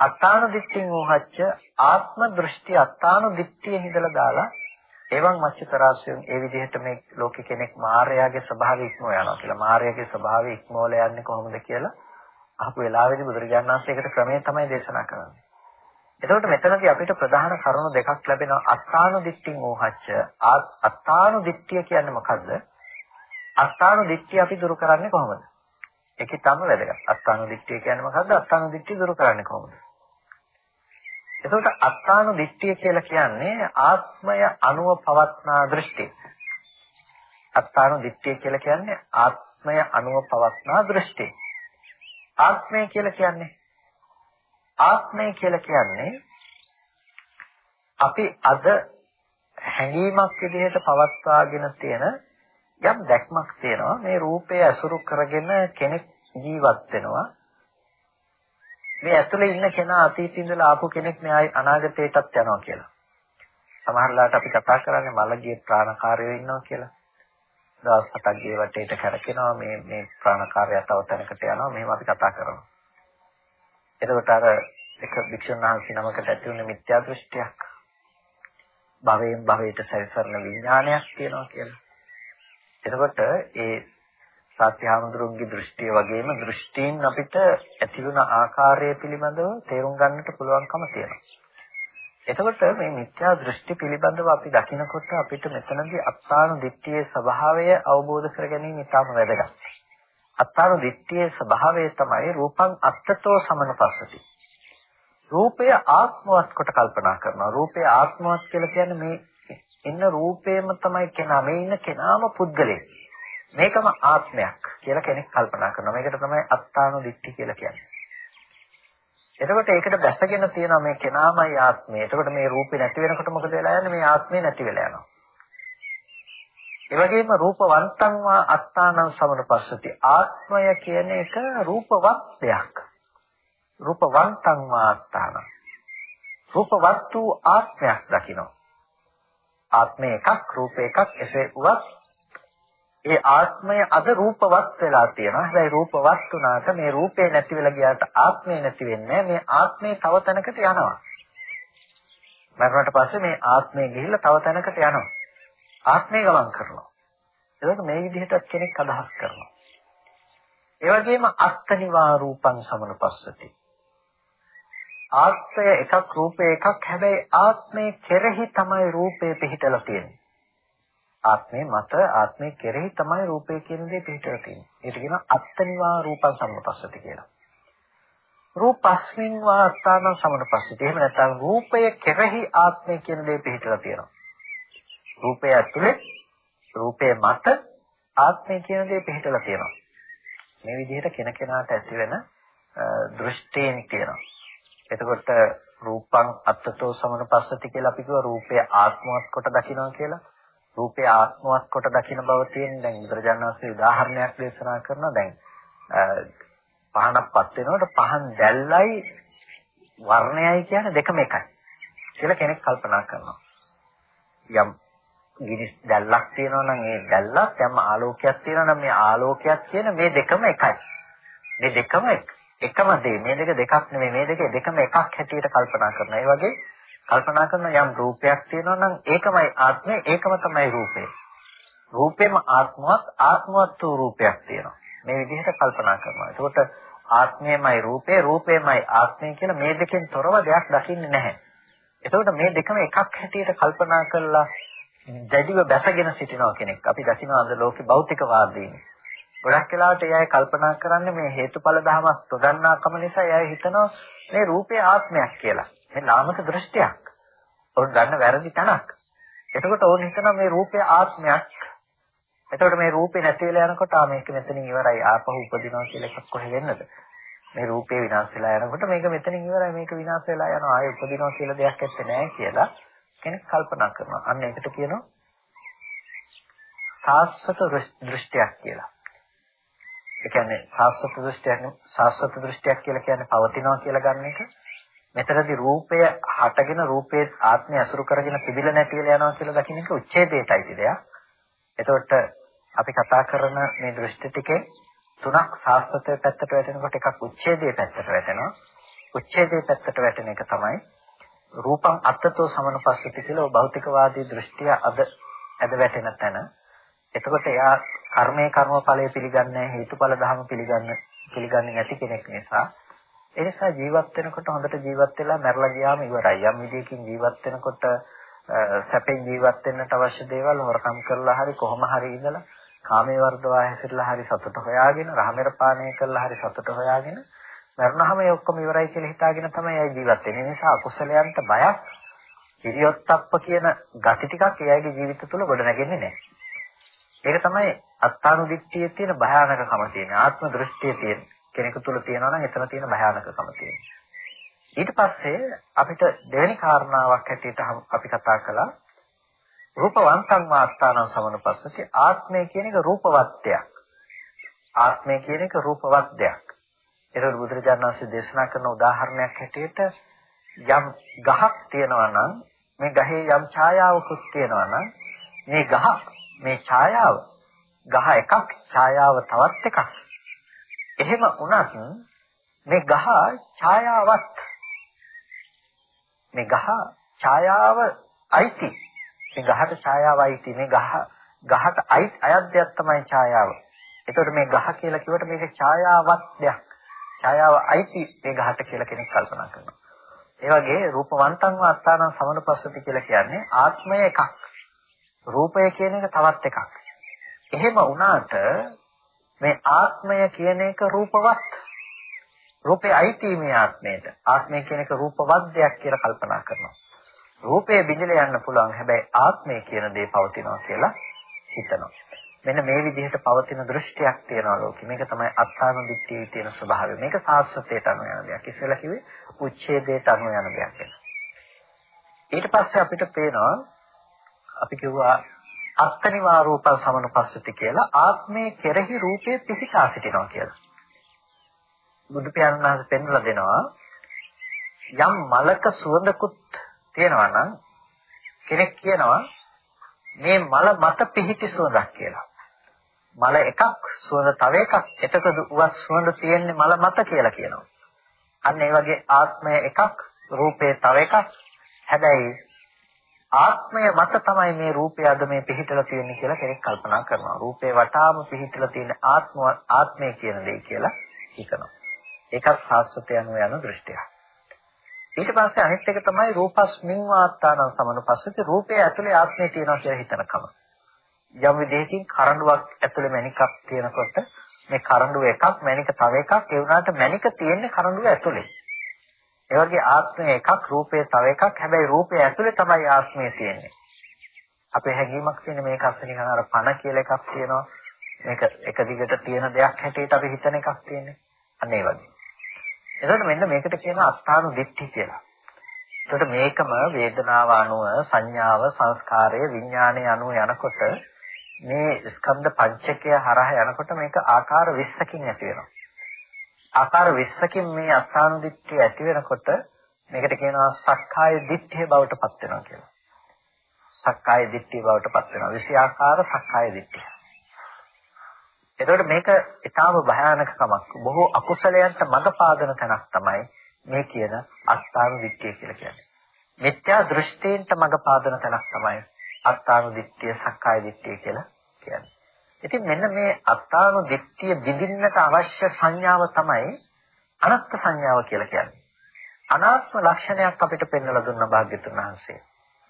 අත්තාන දිට්ඨින් ඌහච්ච ආත්ම දෘෂ්ටි අත්තාන දිට්ඨිය හිඳලා දාලා එවන් මච්චතරාසයෙන් ඒ විදිහට මේ ලෝකෙ කෙනෙක් මායාවේ ස්වභාවය ඉක්මව යනවා කියලා. මායාවේ ස්වභාවය ඉක්මවල යන්නේ කොහොමද කියලා අහපු වෙලාවේදී බුදුරජාණන් වහන්සේ ඒකට ක්‍රමයෙන් තමයි දේශනා කරන්නේ. එතකොට මෙතනදී අපිට ප්‍රධාන කරුණු දෙකක් ලැබෙනවා. අත්තානු දිට්ඨින් ඕහච්ච. අත්තානු දිට්ඨිය කියන්නේ මොකද්ද? අත්තානු දිට්ඨිය අපි දුරු කරන්නේ කොහොමද? ඒකේ තමයි වැදගත්. අත්තානු දිට්ඨිය කියන්නේ මොකද්ද? අත්තානු දිට්ඨිය දුරු කරන්නේ කොහොමද? එතකොට අත්තානු දිට්ඨිය කියලා කියන්නේ ආත්මය අනුව පවත්නා දෘෂ්ටි. අත්තානු දිට්ඨිය කියලා කියන්නේ ආත්මය අනුව පවත්නා දෘෂ්ටි. ආත්මය කියලා කියන්නේ ආත්මය කියලා කියන්නේ අපි අද හැඟීමක් විදිහට පවත්වාගෙන තියෙන යම් දැක්මක් තියෙනවා මේ රූපය අසුරු කරගෙන කෙනෙක් ජීවත් වෙනවා මේ ඇතුලේ ඉන්න කෙනා අතීතේ ඉඳලා ආපු කෙනෙක් මේ අනාගතයටත් යනවා කියලා. සමහරලාට අපි කතා කරන්නේ මලගේ ප්‍රාණකාරයෝ ඉන්නවා කියලා. දවස් හතක් ගේ වටේට කරකිනවා මේ මේ ප්‍රාණකාරය තව තැනකට යනවා මෙහෙම අපි කතා කරනවා. එතකොට අර එක වික්ෂුන් වහන්සේ නමකට ඇති වුණ මිත්‍යා දෘෂ්ටියක් භවයෙන් භවයට සැරිසරන විඥානයක් තියෙනවා කියලා. එතකොට ඒ සත්‍යහාමුදුරුන්ගේ දෘෂ්ටිය වගේම දෘෂ්ටීන් අපිට ඇතිවන ආකාරය පිළිබඳව තේරුම් ගන්නට පුළුවන්කම තියෙනවා. එතකොට මේ මිත්‍යා දෘෂ්ටි පිළිබඳව අපි දකිනකොට අපිට මෙතනදී අත්තාන දිට්ඨියේ ස්වභාවය අවබෝධ කර ගැනීම ඉතාම වැදගත්. අත්තාන දිට්ඨියේ ස්වභාවය තමයි රූපං අත්තතෝ සමනපස්සති. රූපය ආත්මවත් කොට කල්පනා කරනවා. රූපය ආත්මවත් කියලා කියන්නේ මේ ඉන්න රූපේම තමයි කෙනා. මේ ඉන්න කෙනාම පුද්ගලෙක්. මේකම ආත්මයක් කියලා කෙනෙක් කල්පනා කරනවා. මේකට තමයි අත්තානු දිට්ඨි කියලා කියන්නේ. එතකොට ඒකට දැසගෙන තියෙනවා මේ කෙනාමයි ආත්මය. එතකොට මේ රූපේ නැති වෙනකොට මොකද වෙලා යන්නේ? මේ ආත්මය නැති වෙලා යනවා. ඒ වගේම රූපවන්තං වා අත්තානං සමනපස්සති. ආත්මය කියන එක රූපවත් දෙයක්. රූපවන්තං වා අත්තානං. රූපවත් වූ ආත්මයක් දකින්න. ආත්මය එකක්, රූප එකක්, එසේ වුවත් ඒ ආත්මය අද රූපවත් වෙලා තියෙනවා. හැබැයි රූපවත් වුණාට මේ රූපේ නැති වෙලා ගියාට ආත්මය නැති වෙන්නේ මේ ආත්මේ තව තැනකට යනවා. මරණයට පස්සේ මේ ආත්මය ගිහිල්ලා තව තැනකට යනවා. ආත්මය ගමන් කරනවා. ඒක මේ විදිහට කෙනෙක් අදහස් කරනවා. ඒ වගේම අත්තනිවා රූපං සමනුපස්සති. ආත්මය එකක් රූපය එකක් හැබැයි ආත්මේ කෙරෙහි තමයි රූපේ පිහිටලා තියෙන්නේ. ආත්මේ මත ආත්මේ කෙරෙහි තමයි රූපය කියන දේ පිටලා තියෙන්නේ. ඒකට කියනවා අත්තනිවා රූපං සම්පස්සති කියලා. රූපස්මින් වා අත්තාන සමනපස්සති. එහෙම නැත්නම් රූපය කෙරෙහි ආත්මය කියන දේ පිටලා තියෙනවා. රූපය ඇතුලේ රූපය මත ආත්මය කියන දේ පිටලා තියෙනවා. මේ විදිහට කෙනකෙනාට ඇති වෙන දෘෂ්ටීන් තියෙනවා. එතකොට රූපං අත්තතෝ සමනපස්සති කියලා අපි කිව්වා රූපය ආත්මවත් කොට දකිනවා කියලා. රූපය ආත්මවත් කොට දකින බව තියෙන දැන් බුදුරජාණන් වහන්සේ උදාහරණයක් දේශනා කරනවා දැන් පහනක්පත් වෙනකොට පහන් දැල්ලයි වර්ණයයි කියන්නේ දෙකම එකයි කියලා කෙනෙක් කල්පනා කරනවා. යම් ගිනි දැල්ලක් තියෙනවා නම් ඒ දැල්ලත් යම් ආලෝකයක් තියෙනවා නම් මේ ආලෝකයක් කියන මේ දෙකම එකයි. මේ දෙකම එකම දේ. මේ දෙක දෙකක් නෙමෙයි. මේ දෙක දෙකම එකක් හැටියට කල්පනා කරනවා. ඒ වගේ කල්පනා කරන යම් රූපයක් තියෙනවා නම් ඒකමයි ආත්මය, ඒකම තමයි රූපය. රූපෙම ආත්මවත් ආත්මවත් වූ රූපයක් තියෙනවා. මේ විදිහට කල්පනා කරනවා. එතකොට ආත්මයමයි රූපේ, රූපේමයි ආත්මය කියලා මේ දෙකෙන් තොරව දෙයක් දකින්නේ නැහැ. එතකොට මේ දෙකම එකක් හැටියට කල්පනා කරලා දැඩිව බැසගෙන සිටිනවා කෙනෙක්. අපි දකිනවා අද ලෝකේ භෞතිකවාදීන්. ගොඩක් වෙලාවට එයයි කල්පනා කරන්නේ මේ හේතුඵල ධමයක් තොදන්නාකම නිසා එයයි හිතනවා මේ රූපේ ආත්මයක් කියලා. මේ නාමක දෘෂ්ටියක්. ඔවුන් ගන්න වැරදි තැනක්. එතකොට ඕන හිතනවා මේ රූපේ ආත්මයක්. එතකොට මේ රූපේ නැති වෙලා යනකොට ආ මේක මෙතනින් ඉවරයි ආපහු උපදිනවා කියලා එකක් කොහෙ වෙන්නද? මේ රූපේ විනාශ වෙලා යනකොට මේක මෙතනින් ඉවරයි මේක විනාශ වෙලා යනවා ආයෙ උපදිනවා කියලා දෙයක් ඇත්තේ නැහැ කියලා කෙනෙක් කල්පනා කරනවා. අන්න ඒකට කියනවා සාස්වත දෘෂ්ටියක් කියලා. ඒ කියන්නේ සාස්වත දෘෂ්ටියක් සාස්වත දෘෂ්ටියක් කියලා කියන්නේ පවතිනවා කියලා ගන්න එක. මෙතනදී රූපය හටගෙන රූපයේ ආත්මය අසුරු කරගෙන පිළිල නැති වෙලා යනවා කියලා දකින්න එක උච්ඡේදයටයි දෙයක්. එතකොට අපි කතා කරන මේ දෘෂ්ටි ටිකේ තුනක් සාස්වතයේ පැත්තට වැටෙනකොට එකක් උච්ඡේදයේ පැත්තට වැටෙනවා. උච්ඡේදයේ පැත්තට වැටෙන එක තමයි රූපං අත්තතෝ සමනුපස්සති කියලා භෞතිකවාදී දෘෂ්ටිය අද ඇද වැටෙන තැන. එතකොට එයා කර්මයේ කර්මඵලයේ පිළිගන්නේ හේතුඵල ධර්ම පිළිගන්න පිළිගන්නේ නැති කෙනෙක් නිසා ඒ නිසා ජීවත් වෙනකොට හොඳට ජීවත් වෙලා මැරලා ගියාම ඉවරයි. යම් විදියකින් ජීවත් වෙනකොට සැපෙන් ජීවත් වෙන්නට අවශ්‍ය දේවල් හොරකම් කරලා හරි කොහොම හරි ඉඳලා කාමයේ වර්ධවා හැසිරලා හරි සතුට හොයාගෙන රහමෙර පානය කරලා හරි සතුට හොයාගෙන මරණහම ඒ ඔක්කොම ඉවරයි කියලා හිතාගෙන තමයි අය ජීවත් වෙන්නේ. ඒ නිසා අකුසලයන්ට බයක් ඉරියොත්ප්ප කියන gati ටිකක් එයාගේ ජීවිත තුළ ගොඩ නැගෙන්නේ නැහැ. ඒක තමයි අත්තානුදිට්ඨියේ තියෙන භයානකකම තියෙන ආත්ම දෘෂ්ටියේ තියෙන කෙනෙකු තුළ තියෙනවා නම් එතන තියෙන භයානකකම තියෙන. ඊට පස්සේ අපිට දෙවෙනි කාරණාවක් හැටියට අපි කතා කළා රූපවන්තං වාස්තාන සමනපස්සති ආත්මය කියන එක රූපවත්යක්. ආත්මය කියන එක රූපවත් දෙයක්. ඒතර බුදුරජාණන් වහන්සේ දේශනා කරන උදාහරණයක් හැටියට යම් ගහක් තියෙනවා නම් මේ ගහේ යම් ඡායාවකුත් තියෙනවා නම් මේ ගහ මේ ඡායාව ගහ එකක් ඡායාව තවත් එකක් එහෙම වුණත් මේ ගහ ඡායාවත් මේ ගහ ඡායාව අයිති මේ ගහට ඡායාව අයිති මේ ගහ ගහට අයත් දෙයක් තමයි ඡායාව. ඒතකොට මේ ගහ කියලා කිව්වට මේක ඡායාවත් දෙයක්. ඡායාව අයිති ඒ ගහට කියලා කෙනෙක් කල්පනා කරනවා. ඒ වගේ රූපවන්තං වාස්තානං සමනුපස්සති කියලා කියන්නේ ආත්මය එකක්. රූපය කියන එක තවත් එකක්. එහෙම වුණාට මේ ආත්මය කියන එක රූපවත්. රූපේ අයිති මේ ආත්මයට. ආත්මය කියන එක රූපවත් දෙයක් කියලා කල්පනා කරනවා. රූපය බිඳලා යන්න පුළුවන්. හැබැයි ආත්මය කියන දේ පවතිනවා කියලා හිතනවා. මෙන්න මේ විදිහට පවතින දෘෂ්ටියක් තියෙනවා ලෝකෙ. මේක තමයි අත්තාන දිට්ඨියේ තියෙන ස්වභාවය. මේක සාස්වතයට අනුව යන දෙයක්. ඉස්සෙල්ලා කිව්වේ උච්ඡේදයට අනුව යන දෙයක්. ඊට පස්සේ අපිට පේනවා අපි කිව්වා අත්තනිවා රූපං සමනුපස්සති කියලා ආත්මයේ කෙරෙහි රූපයේ පිහිටා සිටිනවා කියලා. බුදු පියාණන් වහන්සේ පෙන්වලා දෙනවා යම් මලක සුවඳකුත් තියෙනවා නම් කෙනෙක් කියනවා මේ මල මත පිහිටි සුවඳක් කියලා. මල එකක් සුවඳ තව එකක් එතකොට උවත් සුවඳ තියෙන්නේ මල මත කියලා කියනවා. අන්න ඒ වගේ ආත්මය එකක් රූපේ තව එකක්. හැබැයි ආත්මය මත තමයි මේ රූපය අද මේ පිහිටලා තියෙන්නේ කියලා කෙනෙක් කල්පනා කරනවා. රූපේ වටාම පිහිටලා තියෙන ආත්ම ආත්මය කියන දේ කියලා හිතනවා. ඒකත් සාස්වතයන් යන දෘෂ්ටියක්. ඊට පස්සේ අනිත් එක තමයි රූපස්මින් වාත්තාන සමනුපස්සති රූපය ඇතුලේ ආත්මය තියෙනවා කියලා හිතනකම. යම් විදිහකින් කරඬුවක් ඇතුලේ මණිකක් තියෙනකොට මේ කරඬුව එකක් මණික තව එකක් ඒ වුණාට මණික තියෙන්නේ කරඬුව ඇතුලේ. ඒ වගේ ආත්මය එකක් රූපය තව එකක් හැබැයි රූපය ඇතුලේ තමයි ආත්මය තියෙන්නේ. අපේ හැඟීමක් තියෙන මේක අස්සනින් අර පණ කියලා එකක් තියෙනවා. මේක එක දිගට තියෙන දෙයක් හැටියට අපි හිතන එකක් තියෙන්නේ. අන්න ඒ වගේ. එතකොට මෙන්න මේකට කියනවා අස්ථානු දිට්ඨි කියලා. එතකොට මේකම වේදනාව අනුව සංඥාව සංස්කාරය විඥානය අනුව යනකොට මේ ස්කන්ධ පංචකය හරහා යනකොට මේක ආකාර 20කින් ඇති වෙනවා. ආකාර 20කින් මේ අස්ථාන දිට්ඨිය ඇති වෙනකොට මේකට කියනවා සක්කාය දිට්ඨිය බවට පත් වෙනවා කියලා. සක්කාය දිට්ඨිය බවට පත් වෙනවා. විෂයාකාර සක්කාය දිට්ඨිය. එතකොට මේක ඊටාම භයානකකමක්. බොහෝ අකුසලයන්ට මඟ පාදන තැනක් තමයි මේ කියන අස්ථාන දිට්ඨිය කියලා කියන්නේ. මිත්‍යා දෘෂ්ටීන්ට මඟ පාදන තැනක් තමයි අස්ථාන දිට්ඨිය සක්කාය දිට්ඨිය කියලා කියන්නේ. ඉතින් මෙන්න මේ අස්ථාන දිට්ඨිය විඳින්නට අවශ්‍ය සංඥාව තමයි අනත්ත් සංඥාව කියලා කියන්නේ. අනාත්ම ලක්ෂණයක් අපිට පෙන්වලා දුන්න භාග්‍යතුන් වහන්සේ.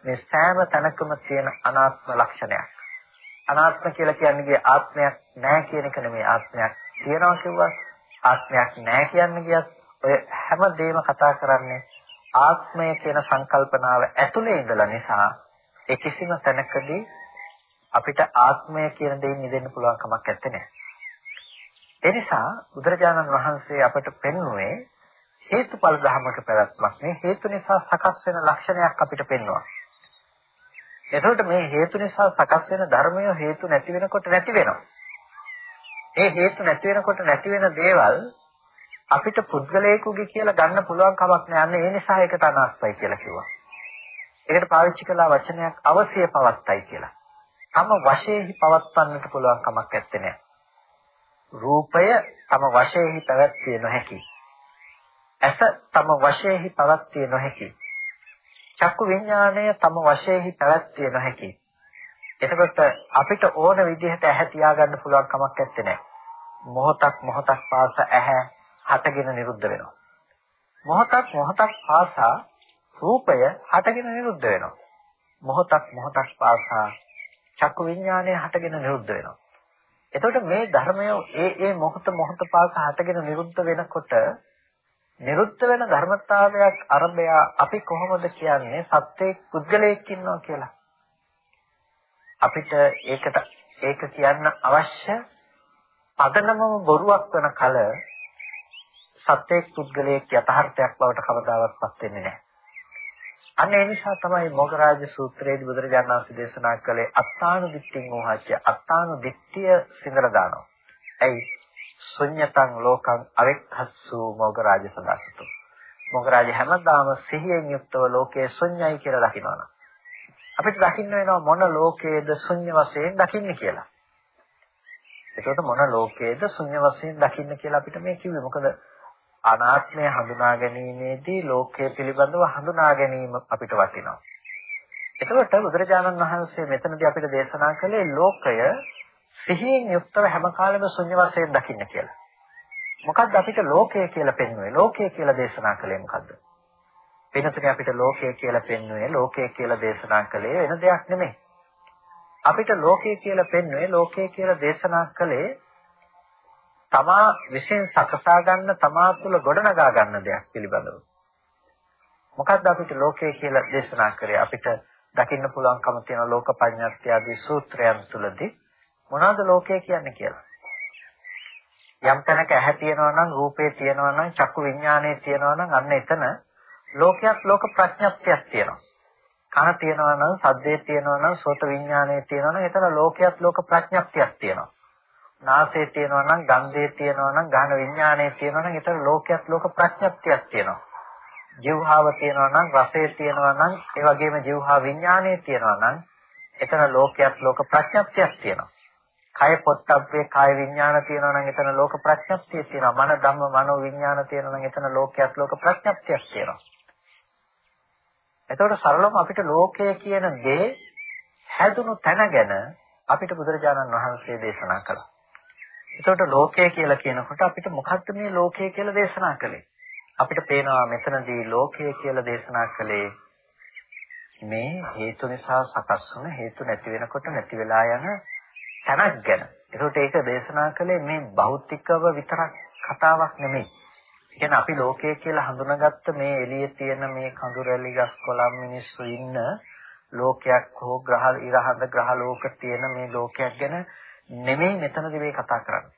මේ සෑම තැනකම තියෙන අනාත්ම ලක්ෂණයක්. අනාත්ම කියලා කියන්නේ ආත්මයක් නැහැ කියන එක නෙමෙයි ආත්මයක් තියනවා කිව්වා ආත්මයක් නැහැ කියන්නේ කියත් ඔය හැම දෙයක්ම කතා කරන්නේ ආත්මය කියන සංකල්පනාව ඇතුලේ ඉඳලා නිසා ඒ කිසිම තැනකදී අපිට ආත්මය කියන දෙයින් නිදෙන්න පුළුවන් කමක් නැත්තේ. ඒ නිසා බුදුරජාණන් වහන්සේ අපට පෙන්වුවේ හේතුඵල ධර්මක පැවැත්මක් නේ හේතු නිසා සකස් වෙන ලක්ෂණයක් අපිට පෙන්වනවා. එතකොට මේ හේතු නිසා සකස් වෙන ධර්මය හේතු නැති වෙනකොට නැති වෙනවා. ඒ හේතු නැති වෙනකොට නැති වෙන දේවල් අපිට පුද්ගලයෙකුගේ කියලා ගන්න පුළුවන් කමක් නෑ. ඒ නිසා ඒකට අනාත්මයි කියලා කිව්වා. ඒකට පාවිච්චි කළා වචනයක් අවශ්‍ය පවත්තයි කියලා. තම වශයෙන්හි පවත්වන්නට පුළුවන් කමක් නැත්තේ නෑ. රූපය තම වශයෙන්හි පැවැත්විය නොහැකි. ඇස තම වශයෙන්හි පැවැත්විය නොහැකි. චක්කු විඥාණය තම වශයෙන්හි පැවැත්විය නොහැකි. එතකොට අපිට ඕන විදිහට ඇහැ තියාගන්න පුළුවන් කමක් නැත්තේ නෑ. මොහොතක් මොහොතක් පාස ඇහැ හටගෙන නිරුද්ධ වෙනවා. මොහොතක් මොහොතක් පාසා රූපය හටගෙන නිරුද්ධ වෙනවා. මොහොතක් මොහොතක් පාසා චක්කු විඥානය හටගෙන නිරුද්ධ වෙනවා. එතකොට මේ ධර්මය ඒ ඒ මොහොත මොහොත පාසා හටගෙන නිරුද්ධ වෙනකොට නිරුද්ධ වෙන ධර්මතාවයක් අරබය අපි කොහොමද කියන්නේ සත්‍යයේ පුද්ගලයෙක් ඉන්නවා කියලා. අපිට ඒකට ඒක කියන්න අවශ්‍ය පදනමම බොරුවක් වෙන කල සත්‍යයක් පුද්ගලයෙක් යථාර්ථයක් බවට කවදාවත් පත් වෙන්නේ නැහැ. අන්න ඒ නිසා තමයි මොගරාජ සූත්‍රයේදී බුදුරජාණන් වහන්සේ දේශනා කළේ අත්තානු දිට්ඨින් උහාච්‍ය අත්තානු දිට්ඨිය සිංහල දානවා. ඇයි? ශුන්‍යතං ලෝකං අවෙක්ඛස්සු මොගරාජ සදාසතු. මොගරාජ හැමදාම සිහියෙන් යුක්තව ලෝකයේ ශුන්‍යයි කියලා දකිනවා. අපිට දකින්න වෙනවා මොන ලෝකයේද ශුන්‍ය වශයෙන් දකින්නේ කියලා. එතකොට මොන ලෝකයේද ශුන්‍ය වශයෙන් දකින්න කියලා අපිට මේ කිව්වේ. මොකද අනාත්මය හඳුනා ගැනීමේදී ලෝකය පිළිබඳව හඳුනා ගැනීම අපිට වටිනවා. එතකොට බුදුරජාණන් වහන්සේ මෙතනදී අපිට දේශනා කළේ ලෝකය සිහියෙන් යුක්තව හැම කාලෙම ශුන්‍ය වශයෙන් දකින්න කියලා. මොකද්ද අපිට ලෝකය කියලා පෙන්වන්නේ? ලෝකය කියලා දේශනා කළේ මොකද්ද? වෙනසනේ අපිට ලෝකය කියලා පෙන්වන්නේ ලෝකය කියලා දේශනා කළේ වෙන දෙයක් නෙමෙයි. අපිට ලෝකය කියලා පෙන්වන්නේ ලෝකය කියලා දේශනා කළේ තමා විශ්ෙන් සකසා ගන්න තමා තුළ ගොඩනගා ගන්න දෙයක් පිළිබඳව. මොකද්ද අපිට ලෝකය කියලා දේශනා කරේ අපිට දකින්න පුළුවන්කම තියෙන ලෝක පඤ්ඤාත්‍ය ආදී සූත්‍රයන් තුළදී මොනවද ලෝකය කියන්නේ කියලා. යම් තැනක ඇහැ තියෙනවා නම් රූපේ තියෙනවා නම් චක්කු විඥානය තියෙනවා නම් අන්න එතන ලෝකයක් ලෝක ප්‍රඥප්තියක් තියෙනවා. කන තියෙනවා නම් සද්දේ තියෙනවා නම් සෝත විඥානය තියෙනවා නම් එතන ලෝකයක් ලෝක ප්‍රඥප්තියක් තියෙනවා. නාසය තියෙනවා නම් ගන්ධය තියෙනවා නම් ගාන විඥානය තියෙනවා නම් ඒතර ලෝකයක් ලෝක ප්‍රඥප්තියක් තියෙනවා. ජීවහාව තියෙනවා නම් රසය තියෙනවා නම් ඒ වගේම ජීවහා විඥානය තියෙනවා නම් එතන ලෝකයක් ලෝක ප්‍රඥප්තියක් තියෙනවා. කය පොත්තබ්බේ කාය විඥාන තියෙනවා නම් එතන ලෝක ප්‍රඥප්තිය තියෙනවා. මන ධම්ම මනෝ විඥාන තියෙනවා නම් එතන ලෝකයක් ලෝක ප්‍රඥප්තියක් තියෙනවා. එතකොට සරලවම අපිට ලෝකය කියන දේ හැදුණු තැන ගැන අපිට බුදුරජාණන් වහන්සේ දේශනා කළා. එතකොට ලෝකය කියලා කියනකොට අපිට මොකක්ද මේ ලෝකය කියලා දේශනා කළේ? අපිට පේනවා මෙතනදී ලෝකය කියලා දේශනා කළේ මේ හේතු නිසා සකස් වුණ හේතු නැති වෙනකොට නැති වෙලා යන තැනක් ගැන. ඒකට ඒක දේශනා කළේ මේ භෞතිකව විතරක් කතාවක් නෙමෙයි. කියන්නේ අපි ලෝකය කියලා හඳුනාගත්ත මේ එළියේ තියෙන මේ කඳුරැලි ගස් කොළන් මිනිස්සු ඉන්න ලෝකයක් හෝ ග්‍රහ ඉරහඳ ග්‍රහ ලෝක තියෙන මේ ලෝකයක් ගැන නෙමෙයි මෙතනදී මේ කතා කරන්නේ.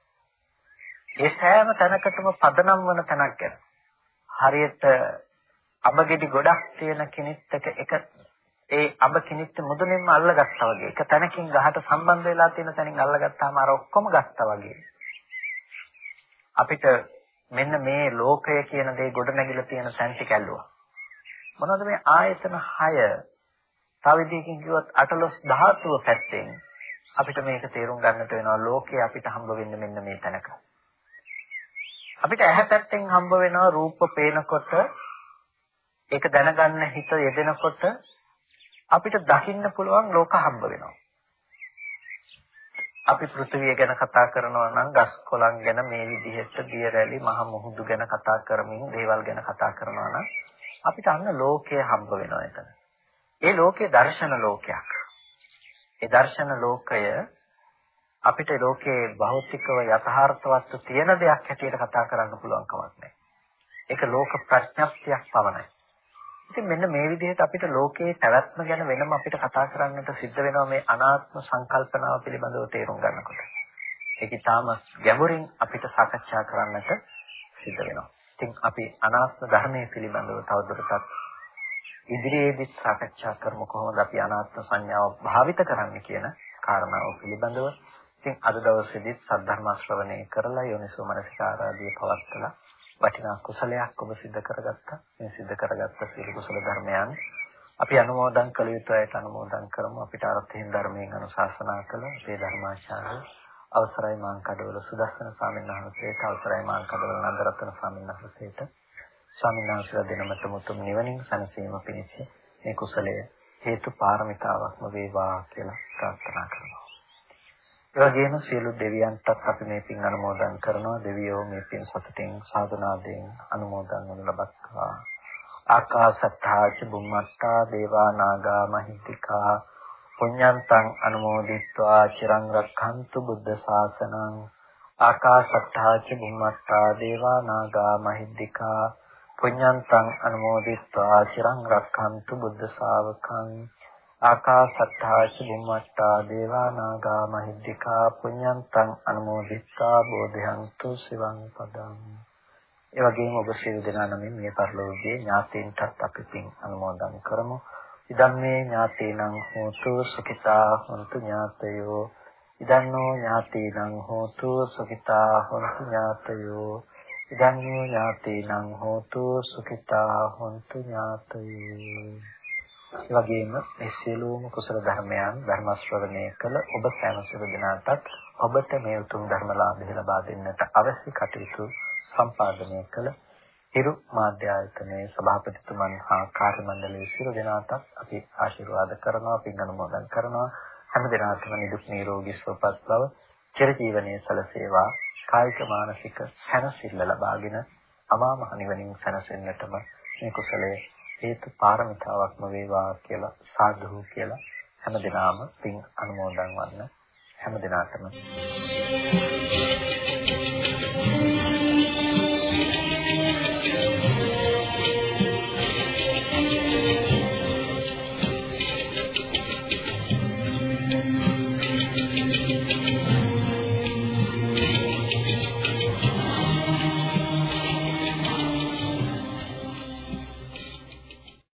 ඒ සෑම තැනකටම පදනම් වන තැනක් ගැන. හරියට අඹගෙඩි ගොඩක් තියෙන කිනිත්තක එක ඒ අඹ කිනිත්ත මුදුනින්ම අල්ලගත්තා වගේ. එක තැනකින් ගහට සම්බන්ධ වෙලා තියෙන තැනින් අල්ලගත්තාම අර ඔක්කොම ගත්තා වගේ. අපිට මෙන්න මේ ලෝකය කියන දේ ගොඩනැගිලා තියෙන තැන් ටික ඇල්ලුවා. මොනවද මේ ආයතන 6 තව විදිහකින් කිව්වොත් අටලොස් ධාතුව පැත්තෙන් අපිට මේක තේරුම් ගන්නට වෙනවා ලෝකේ අපිට හම්බ වෙන්නේ මෙන්න මේ තැනක. අපිට ඇහැ පැත්තෙන් හම්බ වෙනවා රූප පේනකොට ඒක දැනගන්න හිත යෙදෙනකොට අපිට දකින්න පුළුවන් ලෝක හම්බ වෙනවා. අපි පෘථිවිය ගැන කතා කරනවා නම් ගස් කොළන් ගැන මේ විදිහට දිය රැලි මහ මුහුදු ගැන කතා කරමින් දේවල් ගැන කතා කරනවා නම් අපිට අන්න ලෝකය හම්බ වෙනවා එතන. ඒ ලෝකේ දර්ශන ලෝකයක්. ඒ දර්ශන ලෝකය අපිට ලෝකේ භෞතිකව යථාර්ථවත් තියෙන දෙයක් හැටියට කතා කරන්න පුළුවන් කමක් නැහැ. ඒක ලෝක ප්‍රඥප්තියක් පමණයි. ඉතින් මෙන්න මේ විදිහට අපිට ලෝකයේ පැවැත්ම ගැන වෙනම අපිට කතා කරන්නට සිද්ධ වෙනවා මේ අනාත්ම සංකල්පනාව පිළිබඳව තේරුම් ගන්නකොට. ඒක ඊටාම ගැඹුරින් අපිට සාකච්ඡා කරන්නට සිද්ධ වෙනවා. ඉතින් අපි අනාත්ම ධර්මයේ පිළිබඳව තවදුරටත් ඉදිරියේදී සාකච්ඡා කරමු කොහොමද අපි අනාත්ම සංඥාව භාවිත කරන්නේ කියන කාරණාව පිළිබඳව. ඉතින් අද දවසේදී සද්ධර්ම ශ්‍රවණය කරලා යෝනිසෝ මනසිකාරාදී පවත්කලා වටිනා කුසලයක් ඔබ සිද්ධ කරගත්තා. මේ සිද්ධ කරගත්ත සියලු කුසල ධර්මයන් අපි අනුමෝදන් කළ යුතුයට අනුමෝදන් කරමු. අපිට අර්ථයෙන් ධර්මයෙන් අනුශාසනා කළ අපේ ධර්මාචාර්ය අවසරයි මාං කඩවල සුදස්සන ස්වාමීන් වහන්සේට අවසරයි මාං කඩවල නන්දරත්න ස්වාමීන් වහන්සේට ස්වාමීන් වහන්සේලා දෙනමත මුතුන් නිවනින් සැනසීම පිණිස මේ කුසලය හේතු පාරමිතාවක්ම වේවා කියලා ප්‍රාර්ථනා කරනවා. ඒ වගේම සියලු දෙවියන්ටත් අපි මේ පින් අනුමෝදන් කරනවා. දෙවියෝ මේ පින් සතුටින් සාධනාවෙන් අනුමෝදන් වනු ලබත්වා. ආකාශත්තා ච බුම්මත්තා දේවා නාග මහිත්‍තිකා පුඤ්ඤන්තං අනුමෝදිත්වා චිරං රක්ඛන්තු බුද්ධ ශාසනං. ආකාශත්තා ච බුම්මත්තා දේවා නාග මහිත්‍තිකා පුඤ්ඤන්තං අනුමෝදිත්වා චිරං රක්ඛන්තු බුද්ධ ශාවකං ආකාසත්තා චුම්මත්තා දේවා නාග මහිද්దికා පුඤ්ඤන්තං අනුමෝදිත්වා බෝධයන්තු සිවං පදං. ඒ වගේම ඔබ සියලු දෙනා නමින් මේ පරිලෝකයේ ඥාතීන්ටත් අපි පින් අනුමෝදන් කරමු. ඉදන් මේ ඥාතීනං හෝතු සුඛිතා හොන්තු ඥාතයෝ. ඉදන්නෝ ඥාතීනං හෝතු සුඛිතා හොන්තු ඥාතයෝ. ඉදන්නෝ ඥාතීනං හෝතු සුඛිතා හොන්තු ඥාතයෝ ඒ වගේම මේ සියලුම කුසල ධර්මයන් ධර්ම ශ්‍රවණය කළ ඔබ සෑම සියලු දෙනාටත් ඔබට මේ උතුම් ධර්මලාභය ලබා දෙන්නට අවශ්‍ය කටයුතු සම්පාදනය කළ හිරු මාධ්‍ය ආයතනයේ සභාපතිතුමන් හා කාර්ය මණ්ඩලයේ සියලු දෙනාටත් අපි ආශිර්වාද කරනවා පින් අනුමෝදන් කරනවා. හැම දිනකටම නිදුක් නිරෝගී සුවපත් බව චිර ජීවනයේ සලසේවා. කායික මානසික සැනසෙල්ල ලබාගෙන අමා මහ නිවනින් සැනසෙන්නටම මේ කුසලයේ හේතු පාරමිතාවක්ම වේවා කියලා සාදු කියලා හැමදෙනාම පින් අනුමෝදන් වන්න. හැමදෙනාටම